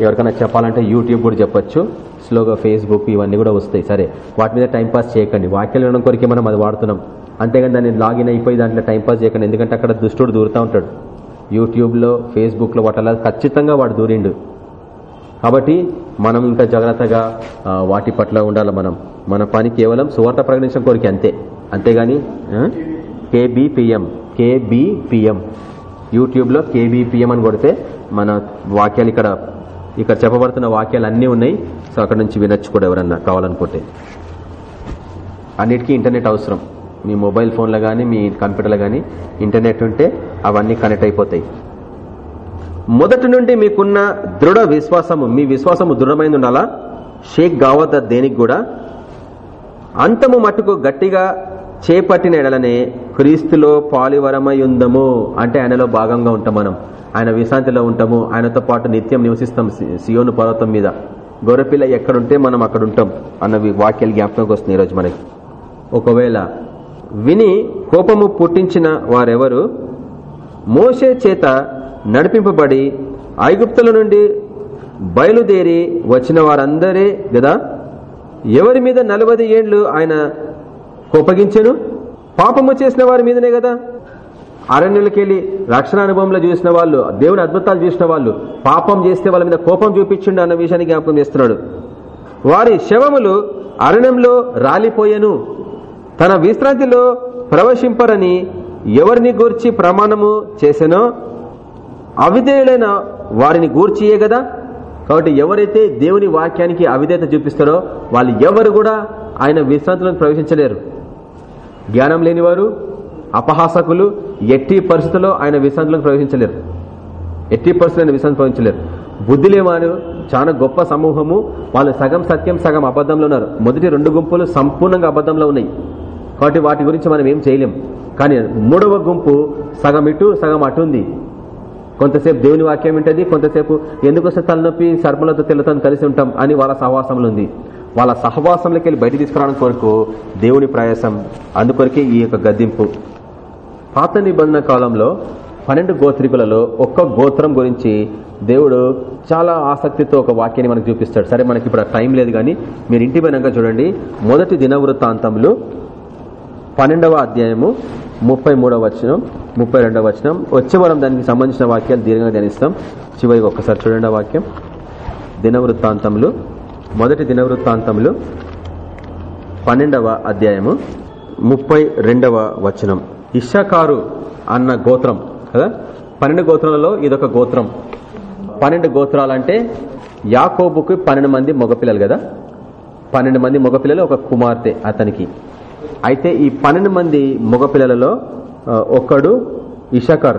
ఎవరికైనా చెప్పాలంటే యూట్యూబ్ కూడా చెప్పొచ్చు. స్లోగా ఫేస్బుక్ ఇవన్నీ కూడా వస్తాయి. సరే వాటి మీద టైంపాస్ చేయకండి. వాక్యాలు వినడం కొరికే మనం అది వాడుతున్నాం. అంతేగాని దాన్ని లాగిన్ అయిపోయి దాంట్లో టైంపాస్ చేయకండి. ఎందుకంటే అక్కడ దుష్టుడు దూరుతూ ఉంటాడు. యూట్యూబ్లో ఫేస్బుక్లో వాటలా ఖచ్చితంగా వాడు దూరిండు. కాబట్టి మనం ఇంకా జాగ్రత్తగా వాటి పట్ల ఉండాలి మనం. మన పని కేవలం సువార్త ప్రకటించడం కోరిక అంతే. అంతేగాని కేబిపిఎం కేబిపిఎం. యూట్యూబ్లో కేబిపిఎం అని కొడితే మన వాక్యాలు ఇక్కడ ఇక్కడ చెప్పబడుతున్న వాక్యాలు అన్నీ ఉన్నాయి. సో అక్కడ నుంచి వినొచ్చు కూడా ఎవరన్నా కావాలనుకుంటే. అన్నిటికీ ఇంటర్నెట్ అవసరం. మీ మొబైల్ ఫోన్లో కానీ మీ కంప్యూటర్లో కానీ ఇంటర్నెట్ ఉంటే అవన్నీ కనెక్ట్ అయిపోతాయి. మొదటి నుండి మీకున్న దృఢ విశ్వాసము మీ విశ్వాసము దృఢమైంది ఉండాలా? షేక్ గావత దేనికి కూడా అంతము మట్టుకు గట్టిగా చేపట్టిన ఎడలనే క్రీస్తులో పాలివరమై ఉందము అంటే ఆయనలో భాగంగా ఉంటాం మనం. ఆయన విశ్రాంతిలో ఉంటాము. ఆయనతో పాటు నిత్యం నివసిస్తాం సి- సియోను పర్వతం మీద. గొర్రెపిల్ల ఎక్కడుంటే మనం అక్కడ ఉంటాం అన్న వాక్యాలు జ్ఞాపకంకి వస్తుంది ఈరోజు మనకి. ఒకవేళ విని కోపము పుట్టించిన వారెవరు? మోషే చేత నడిపింపబడి ఐగుప్తుల నుండి బయలుదేరి వచ్చిన వారందరే కదా ఎవరి మీద నలభై ఏండ్లు ఆయన కోపగించెను? పాపము చేసిన వారి మీదనే కదా అరణ్యులకెళ్ళి రక్షణ అనుభవంలో చూసిన వాళ్ళు దేవుని అద్భుతాలు చూసిన వాళ్ళు పాపం చేస్తే వాళ్ళ మీద కోపం చూపించిండు అన్న విషయాన్ని జ్ఞాపకం చేస్తున్నాడు. వారి శవములు అరణ్యంలో రాలిపోయెను. తన విశ్రాంతిలో ప్రవేశింపరని ఎవరిని గూర్చి ప్రమాణము చేసెనో అవిధేయులైన వారిని గూర్చియే కదా కాబట్టి ఎవరైతే దేవుని వాక్యానికి అవిధేత చూపిస్తారో వాళ్ళు ఎవరు కూడా ఆయన విశ్రాంతిలోకి ప్రవేశించలేరు. జ్ఞానం లేనివారు అపహాసకులు ఎట్టి పరిస్థితుల్లో ఆయన విశ్రాంతిలోకి ప్రవేశించలేరు. ఎట్టి పరిస్థితుల్లో విశ్రాంతి ప్రవేశించలేరు. బుద్ధి లేవారు చాలా గొప్ప సమూహము వాళ్ళు సగం సత్యం సగం అబద్ధంలో ఉన్నారు. మొదటి రెండు గుంపులు సంపూర్ణంగా అబద్ధంలో ఉన్నాయి. కాబట్టి వాటి గురించి మనం ఏం చేయలేం. కానీ మూడవ గుంపు సగం ఇటు సగం అటు ఉంది. కొంతసేపు దేవుని వాక్యం వింటది కొంతసేపు ఎందుకు వస్తే తలనొప్పి సర్పలతో తెల్లతో కలిసి ఉంటాం అని వాళ్ళ సహవాసంలో ఉంది. వాళ్ళ సహవాసంలోకి వెళ్ళి బయట తీసుకురావడం కొరకు దేవుని ప్రయాసం అందుకొరకే ఈ యొక్క గద్దింపు. పాత నిబంధన కాలంలో పన్నెండు గోత్రికులలో ఒక్క గోత్రం గురించి దేవుడు చాలా ఆసక్తితో ఒక వాక్యాన్ని మనకు చూపిస్తాడు. సరే మనకి ఇప్పుడు టైం లేదు కానీ మీరు ఇంటి చూడండి మొదటి దినవృత్తాంతంలో పన్నెండవ అధ్యాయము ముప్పై మూడవ వచనం ముప్పై రెండవ వచనం. వచ్చే వారం దానికి సంబంధించిన వాక్యాలు దీర్ఘంగా ధ్యానిస్తాం. చివరికి ఒక్కసారి చూడండి వాక్యం. దినవృత్తాంతములు మొదటి దినవృత్తాంతములు పన్నెండవ అధ్యాయము ముప్పై రెండవ వచనం. ఇషకారు అన్న గోత్రం కదా? పన్నెండు గోత్రాలలో ఇదొక గోత్రం. పన్నెండు గోత్రాలంటే యాకోబుకి పన్నెండు మంది మగపిల్లలు కదా? పన్నెండు మంది మగపిల్లలు ఒక కుమార్తె అతనికి. అయితే ఈ పన్నెండు మంది మగపిల్లలలో ఒకడు ఒక్కడు ఇషకర్.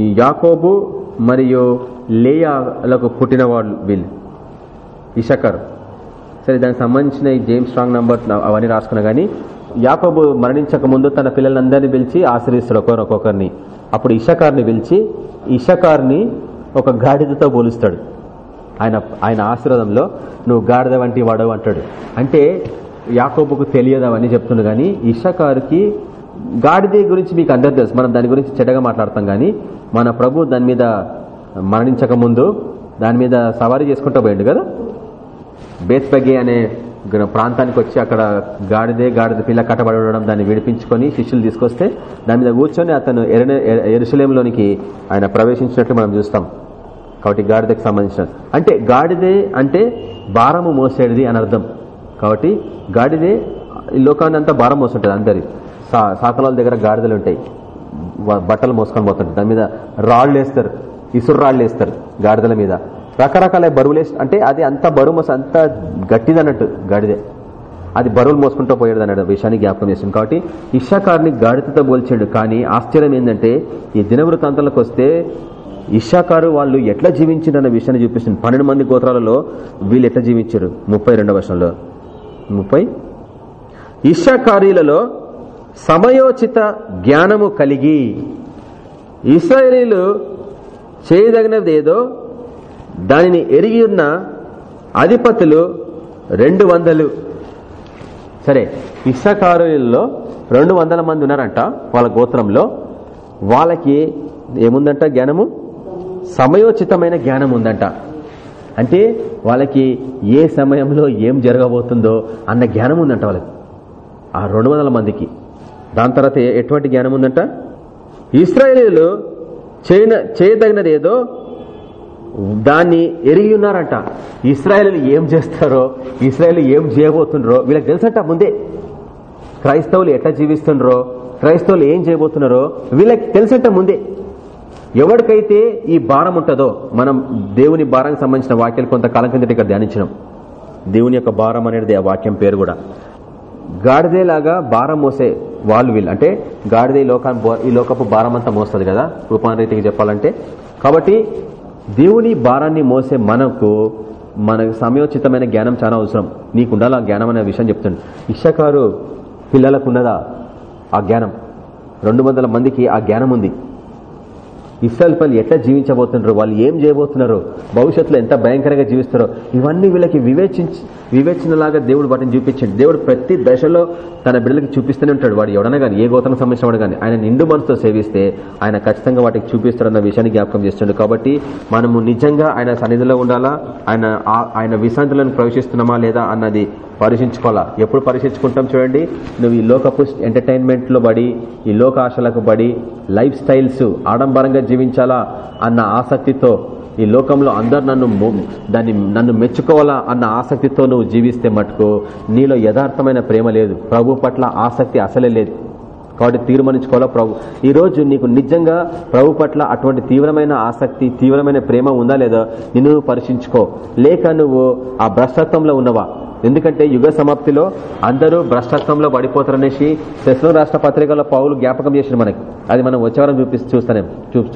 ఈ యాకోబు మరియు లేయాలకు పుట్టిన వాళ్ళు వీళ్ళు. ఇషకర్. సరే దానికి సంబంధించిన ఈ జేమ్స్ స్ట్రాంగ్ నంబర్ అవన్నీ రాసుకున్నా కానీ యాకోబు మరణించక ముందు తన పిల్లలందరినీ పిలిచి ఆశ్రయిస్తాడు ఒకరినొకొకరిని అప్పుడు ఇషకార్ని పిలిచి ఇషకార్ని ఒక గాడిదతో పోలుస్తాడు. ఆయన ఆయన ఆశీర్వాదంలో నువ్వు గాడిద వంటి వాడవు అంటాడు. అంటే యాకోబుకు తెలియదు అవన్నీ చెప్తుండు కానీ ఇషకారుకి గాడిద గురించి మీకు అందరు తెలుసు. మనం దాని గురించి చెడ్డగా మాట్లాడతాం కానీ మన ప్రభు దాని మీద మరణించక ముందు దాని మీద సవారీ చేసుకుంటూ పోయిండు కదా? బేత్పగి అనే ప్రాంతానికి వచ్చి అక్కడ గాడిదే గాడిద పిల్ల కట్టబడి ఉండడం దాన్ని విడిపించుకొని శిష్యులు తీసుకొస్తే దాని మీద కూర్చొని అతను ఎరుసలేంలోనికి ఆయన ప్రవేశించినట్లు మనం చూస్తాం. కాబట్టి గాడిదకి సంబంధించిన అంటే గాడిదే అంటే భారము మోసేది అని అర్థం. కాబట్టి గాడిదే ఈ లోకాన్ని అంతా భారం మోస్తుంటుంది అందరి. సా సాకలాల దగ్గర గాడిదలు ఉంటాయి. బట్టలు మోసుకొని పోతుంటాయి దాని మీద రాళ్ళు వేస్తారు. ఇసురు రాళ్ళు వేస్తారు గాడిదల మీద. రకరకాల బరువులు అంటే అది అంత బరువు మోస అంత గట్టిది అన్నట్టు గాడిదే. అది బరువులు మోసుకుంటూ పోయాడు అన్నాడు విషయాన్ని జ్ఞాపకం చేసింది. కాబట్టి ఇషాకార్ని గాడితతో పోల్చాడు. కానీ ఆశ్చర్యం ఏంటంటే ఈ దినవృత్తాంతంలోకి వస్తే ఇషాకారు వాళ్ళు ఎట్లా జీవించారు అన్న విషయాన్ని చూపిస్తుంది. పన్నెండు మంది గోత్రాలలో వీళ్ళు ఎట్లా జీవించారు? ముప్పై రెండవ వర్షంలో. ముప్పై. ఇషాకారీలలో సమయోచిత జ్ఞానము కలిగి ఇస్రాయేలీలు చేయదగినది ఏదో? దానిని ఎరిగి ఉన్న అధిపతులు రెండు వందలు. సరే ఇస్సకారులలో రెండు వందల మంది ఉన్నారంట వాళ్ళ గోత్రంలో. వాళ్ళకి ఏముందంట జ్ఞానము? సమయోచితమైన జ్ఞానం ఉందంట. అంటే వాళ్ళకి ఏ సమయంలో ఏం జరగబోతుందో అన్న జ్ఞానం ఉందంట వాళ్ళకి. ఆ రెండు వందల మందికి. దాని తర్వాత ఎటువంటి జ్ఞానం ఉందంట? ఇస్రాయేలీలు చేయన చేయదగినది ఏదో దాన్ని ఎరిగి ఉన్నారంట. ఇస్రాయేల్ ఏం చేస్తారో ఇస్రాయలు ఏం చేయబోతుండ్రో వీళ్ళకి తెలుసంట ముందే. క్రైస్తవులు ఎట్లా జీవిస్తుండ్రో క్రైస్తవులు ఏం చేయబోతున్నారో వీళ్ళకి తెలుసంట ముందే. ఎవరికైతే ఈ భారం ఉంటుందో మనం దేవుని భారానికి సంబంధించిన వాక్యాలు కొంతకాలం కిందట ఇక్కడ ధ్యానించినాం. దేవుని యొక్క భారం అనేది ఆ వాక్యం పేరు కూడా. గాడిదేలాగా భారం మోసే వాళ్ళు వీళ్ళు. అంటే గాడిదే ఈ ఈ లోకపు భారం అంతా మోస్తుంది కదా రూపాంతరీతికి చెప్పాలంటే. కాబట్టి దేవుని భారాన్ని మోసే మనకు మనకు సమయోచితమైన జ్ఞానం చాలా అవసరం. నీకు ఉండాలి ఆ జ్ఞానం అనే విషయం చెప్తుంది ఇషకారు పిల్లలకు ఉన్నదా? ఆ జ్ఞానం. రెండు మందికి ఆ జ్ఞానం ఉంది. ఇస్రాయల్ పనులు ఎట్లా జీవించబోతున్నారు? వాళ్ళు ఏం చేయబోతున్నారు? భవిష్యత్తులో ఎంత భయంకరంగా జీవిస్తారో? ఇవన్నీ వీళ్ళకి వివేచించి వివేచనలాగా దేవుడు వాటిని చూపించండి. దేవుడు ప్రతి దశలో తన బిడ్డలకి చూపిస్తూనే ఉంటాడు. వాడు ఎవడన కానీ ఏ గోత్రం సంబంధించిన వాడు కానీ ఆయన నిండు మనసుతో సేవిస్తే ఆయన ఖచ్చితంగా వాటికి చూపిస్తాడన్న విషయాన్ని జ్ఞాపకం చేస్తుండడు కాబట్టి మనము నిజంగా ఆయన సన్నిధిలో ఉండాలా? ఆయన ఆయన విశ్రాంతులను ప్రవేశిస్తున్నామా లేదా అన్నది పరీక్షించుకోవాలా? ఎప్పుడు పరీక్షించుకుంటాం చూడండి. నువ్వు ఈ లోకపు ఎంటర్టైన్మెంట్లో పడి ఈ లోక ఆశలకు పడి లైఫ్ స్టైల్స్ ఆడంబరంగా జీవించాలా అన్న ఆసక్తితో ఈ లోకంలో అందరు నన్ను దాన్ని నన్ను మెచ్చుకోవాలా అన్న ఆసక్తితో నువ్వు జీవిస్తే మటుకు నీలో యథార్థమైన ప్రేమ లేదు. ప్రభు పట్ల ఆసక్తి అసలే లేదు. కాబట్టి తీర్మానించుకోవాలా ప్రభు. ఈరోజు నీకు నిజంగా ప్రభు పట్ల అటువంటి తీవ్రమైన ఆసక్తి తీవ్రమైన ప్రేమ ఉందా లేదా నిన్ను పరీక్షించుకో. లేక నువ్వు ఆ భ్రష్టత్వంలో ఉన్నవా? ఎందుకంటే యుగ సమాప్తిలో అందరూ భ్రష్టత్వంలో పడిపోతారనేసి శస్త్రం రాష్ట్ర పత్రికలో పౌలు జ్ఞాపకం చేసిన మనకి. అది మనం వచ్చేవారం చూపి చూస్తానే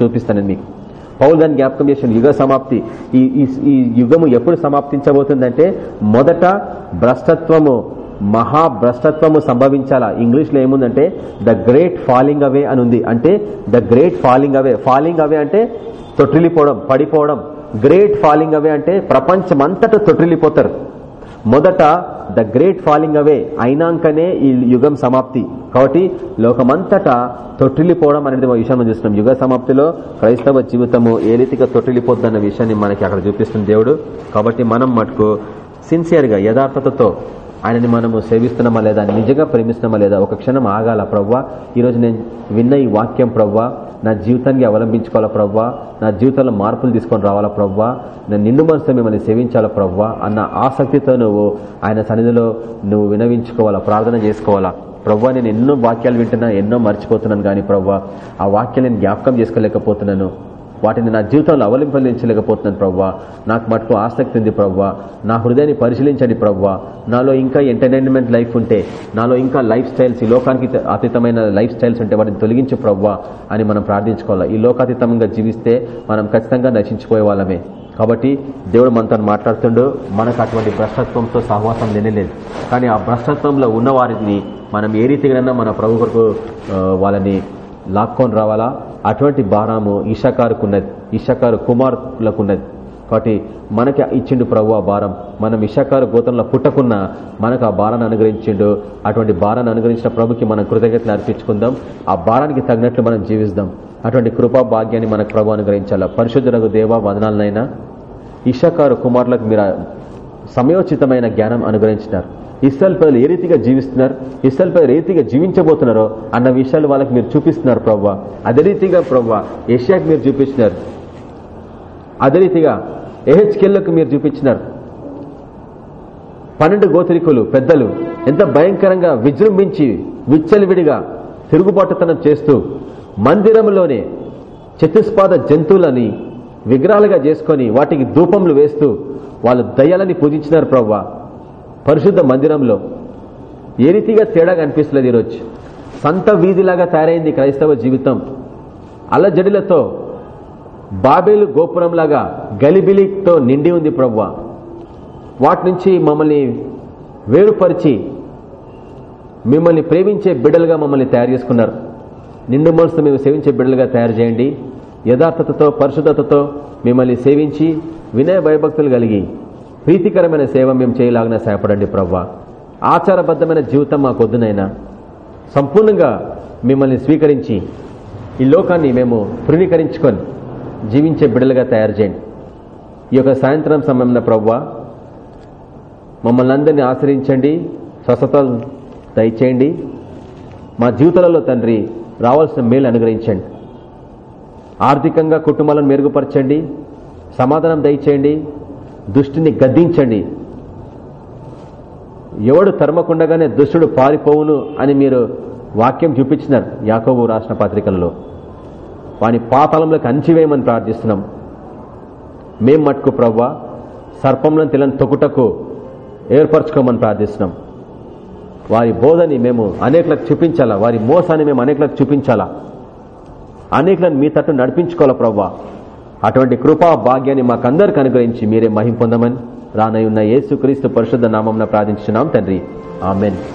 చూపిస్తాను మీకు. పౌలు దాన్ని జ్ఞాపకం చేసిన యుగ సమాప్తి. ఈ ఈ యుగము ఎప్పుడు సమాప్తించబోతుందంటే మొదట భ్రష్టత్వము మహాభ్రష్టత్వము సంభవించాలా? ఇంగ్లీష్లో ఏముందంటే ద గ్రేట్ ఫాలింగ్ అవే అని ఉంది. అంటే the great falling away. Falling away అంటే తొట్టిల్లిపోవడం పడిపోవడం. గ్రేట్ ఫాలింగ్ అవే అంటే ప్రపంచమంతటా తొట్టిల్లిపోతారు. మొదట ద గ్రేట్ ఫాలింగ్ అవే అయినాకనే ఈ యుగం సమాప్తి. కాబట్టి లోకమంతటా తొట్టిల్లిపోవడం అనేది విషయాన్ని చూస్తున్నాం. యుగ సమాప్తిలో క్రైస్తవ జీవితము ఏ రీతిగా తొట్టిల్లిపోద్దన్న విషయాన్ని మనకి అక్కడ చూపిస్తుంది దేవుడు. కాబట్టి మనం మటుకు సిన్సియర్గా యథార్థతతో ఆయనని మనము సేవిస్తున్నామా లేదా నిజంగా ప్రేమిస్తున్నామా లేదా ఒక క్షణం ఆగాల ప్రవ్వా? ఈరోజు నేను విన్న ఈ వాక్యం ప్రవ్వా నా జీవితాన్ని అవలంబించుకోవాలా ప్రవ్వా? నా జీవితంలో మార్పులు తీసుకొని రావాలా ప్రవ్వా? నేను నిన్ను మనసు మిమ్మల్ని సేవించాలా ప్రవ్వా? అన్న ఆసక్తితో నువ్వు ఆయన సన్నిధిలో నువ్వు వినవించుకోవాలా ప్రార్థన చేసుకోవాలా? ప్రవ్వా నేను ఎన్నో వాక్యాలు వింటున్నా ఎన్నో మర్చిపోతున్నాను కానీ ప్రవ్వా ఆ వాక్యాలు నేను జ్ఞాపకం చేసుకోలేకపోతున్నాను. వాటిని నా జీవితంలో అవలింపలించలేకపోతున్నాను ప్రవ్వా. నాకు మటుకు ఆసక్తి ఉంది ప్రవ్వా. నా హృదయాన్ని పరిశీలించండి ప్రవ్వా. నాలో ఇంకా ఎంటర్టైన్మెంట్ లైఫ్ ఉంటే నాలో ఇంకా లైఫ్ స్టైల్స్ ఈ లోకానికి అతీతమైన లైఫ్ స్టైల్స్ ఉంటే వాటిని తొలగించు ప్రవ్వా అని మనం ప్రార్థించుకోవాలి. ఈ లోకాతీతంగా జీవిస్తే మనం ఖచ్చితంగా నశించిపోయే వాళ్ళమే. కాబట్టి దేవుడు మనతో మాట్లాడుతుండో. మనకు అటువంటి భ్రష్టత్వంతో సహవాసం లేనేలేదు. కానీ ఆ భ్రష్టత్వంలో ఉన్న వారిని మనం ఏ రీతిగానైనా మన ప్రభు కొరకు వాళ్ళని లాక్కొని రావాలా? అటువంటి భారము ఈషాకారుకు ఉన్నది ఈషాకారు కుమారులకు కాబట్టి మనకి ఇచ్చిండు ప్రభు ఆ భారం మనం ఇషాకారు గోతంలో పుట్టకున్న మనకు ఆ భారాన్ని అనుగ్రహించిండు. అటువంటి భారాన్ని అనుగ్రహించిన ప్రభుకి మనం కృతజ్ఞతలు అర్పించుకుందాం. ఆ భారానికి తగినట్లు మనం జీవిస్తాం. అటువంటి కృపా భాగ్యాన్ని మనకు ప్రభు అనుగ్రహించాల. పరిశుద్ధులకు దేవ వదనాలనైనా. ఇషకారు కుమారులకు మీరు సమయోచితమైన జ్ఞానం అనుగ్రహించినారు. ఇస్రాయల్ ప్రజలు ఏ రీతిగా జీవిస్తున్నారు ఇస్రాయల్ ప్రజలు ఏ రీతిగా జీవించబోతున్నారో అన్న విషయాలు వాళ్ళకి మీరు చూపిస్తున్నారు ప్రవ్వా. అదే రీతిగా ప్రవ్వా ఏషియాకి మీరు చూపించినారు అదే రీతిగా ఏహెచ్కెళ్ళకు మీరు చూపించినారు పన్నెండు గోత్రికులు పెద్దలు ఎంత భయంకరంగా విజృంభించి విచ్చలివిడిగా తిరుగుబాటుతనం చేస్తూ మందిరంలోనే చతుస్పాద జంతువులని విగ్రహాలుగా చేసుకొని వాటికి ధూపంలు వేస్తూ వాళ్ళు దయ్యాలని పూజించినారు ప్రవ్వా. పరిశుద్ధ మందిరంలో ఏ రీతిగా తేడా కనిపిస్తుంది ఈరోజు? సంత వీధిలాగా తయారైంది క్రైస్తవ జీవితం. అల్లజడిలతో బాబేలు గోపురంలాగా గలిబిలితో నిండి ఉంది ప్రవ్వ. వాటి నుంచి మమ్మల్ని వేరుపరిచి మిమ్మల్ని ప్రేమించే బిడ్డలుగా మమ్మల్ని తయారు చేసుకున్నారు. నిండు మనసుతో మేము సేవించే బిడ్డలుగా తయారు చేయండి. యథార్థతతో పరిశుద్ధతతో మిమ్మల్ని సేవించి వినయ భయభక్తులు కలిగి ప్రీతికరమైన సేవ మేము చేయలాగిన సహాయపడండి ప్రవ్వా. ఆచారబద్ధమైన జీవితం మాకు వద్దునైనా సంపూర్ణంగా మిమ్మల్ని స్వీకరించి ఈ లోకాన్ని మేము తృణీకరించుకొని జీవించే బిడ్డలుగా తయారు చేయండి. ఈ యొక్క సాయంత్రం సమయంలో ప్రవ్వా మమ్మల్ని అందరినీ ఆశ్రయించండి స్వస్థతలు దయచేయండి. మా జీవితాలలో తండ్రి రావాల్సిన మేలు అనుగ్రహించండి. ఆర్థికంగా కుటుంబాలను మెరుగుపరచండి సమాధానం దయచేయండి దుష్టిని గద్దించండి. ఎవడు తరమకుండగానే దుష్టుడు పారిపోవును అని మీరు వాక్యం చూపించినారు యాకోబు రాసిన పత్రికల్లో. వాని పాతాళంలోకి అంచివేయమని ప్రార్థిస్తున్నాం. మేం మట్టుకు ప్రవ్వా సర్పంలను తెలని తొక్కుటకు ఏర్పరచుకోమని ప్రార్థిస్తున్నాం. వారి బోధని మేము అనేకలకు చూపించాలా? వారి మోసాన్ని మేము అనేకలకు చూపించాలా? అనేకలను మీ తట్టు నడిపించుకోవాలా ప్రవ్వా? అటువంటి కృపా భాగ్యాన్ని మాకందరికి అనుగ్రహించి మీరే మహిం పొందమని రానయ్యున్న యేసుక్రీస్తు పరిశుద్ధ నామం ప్రార్థించున్నాం తండ్రి. ఆమెన్.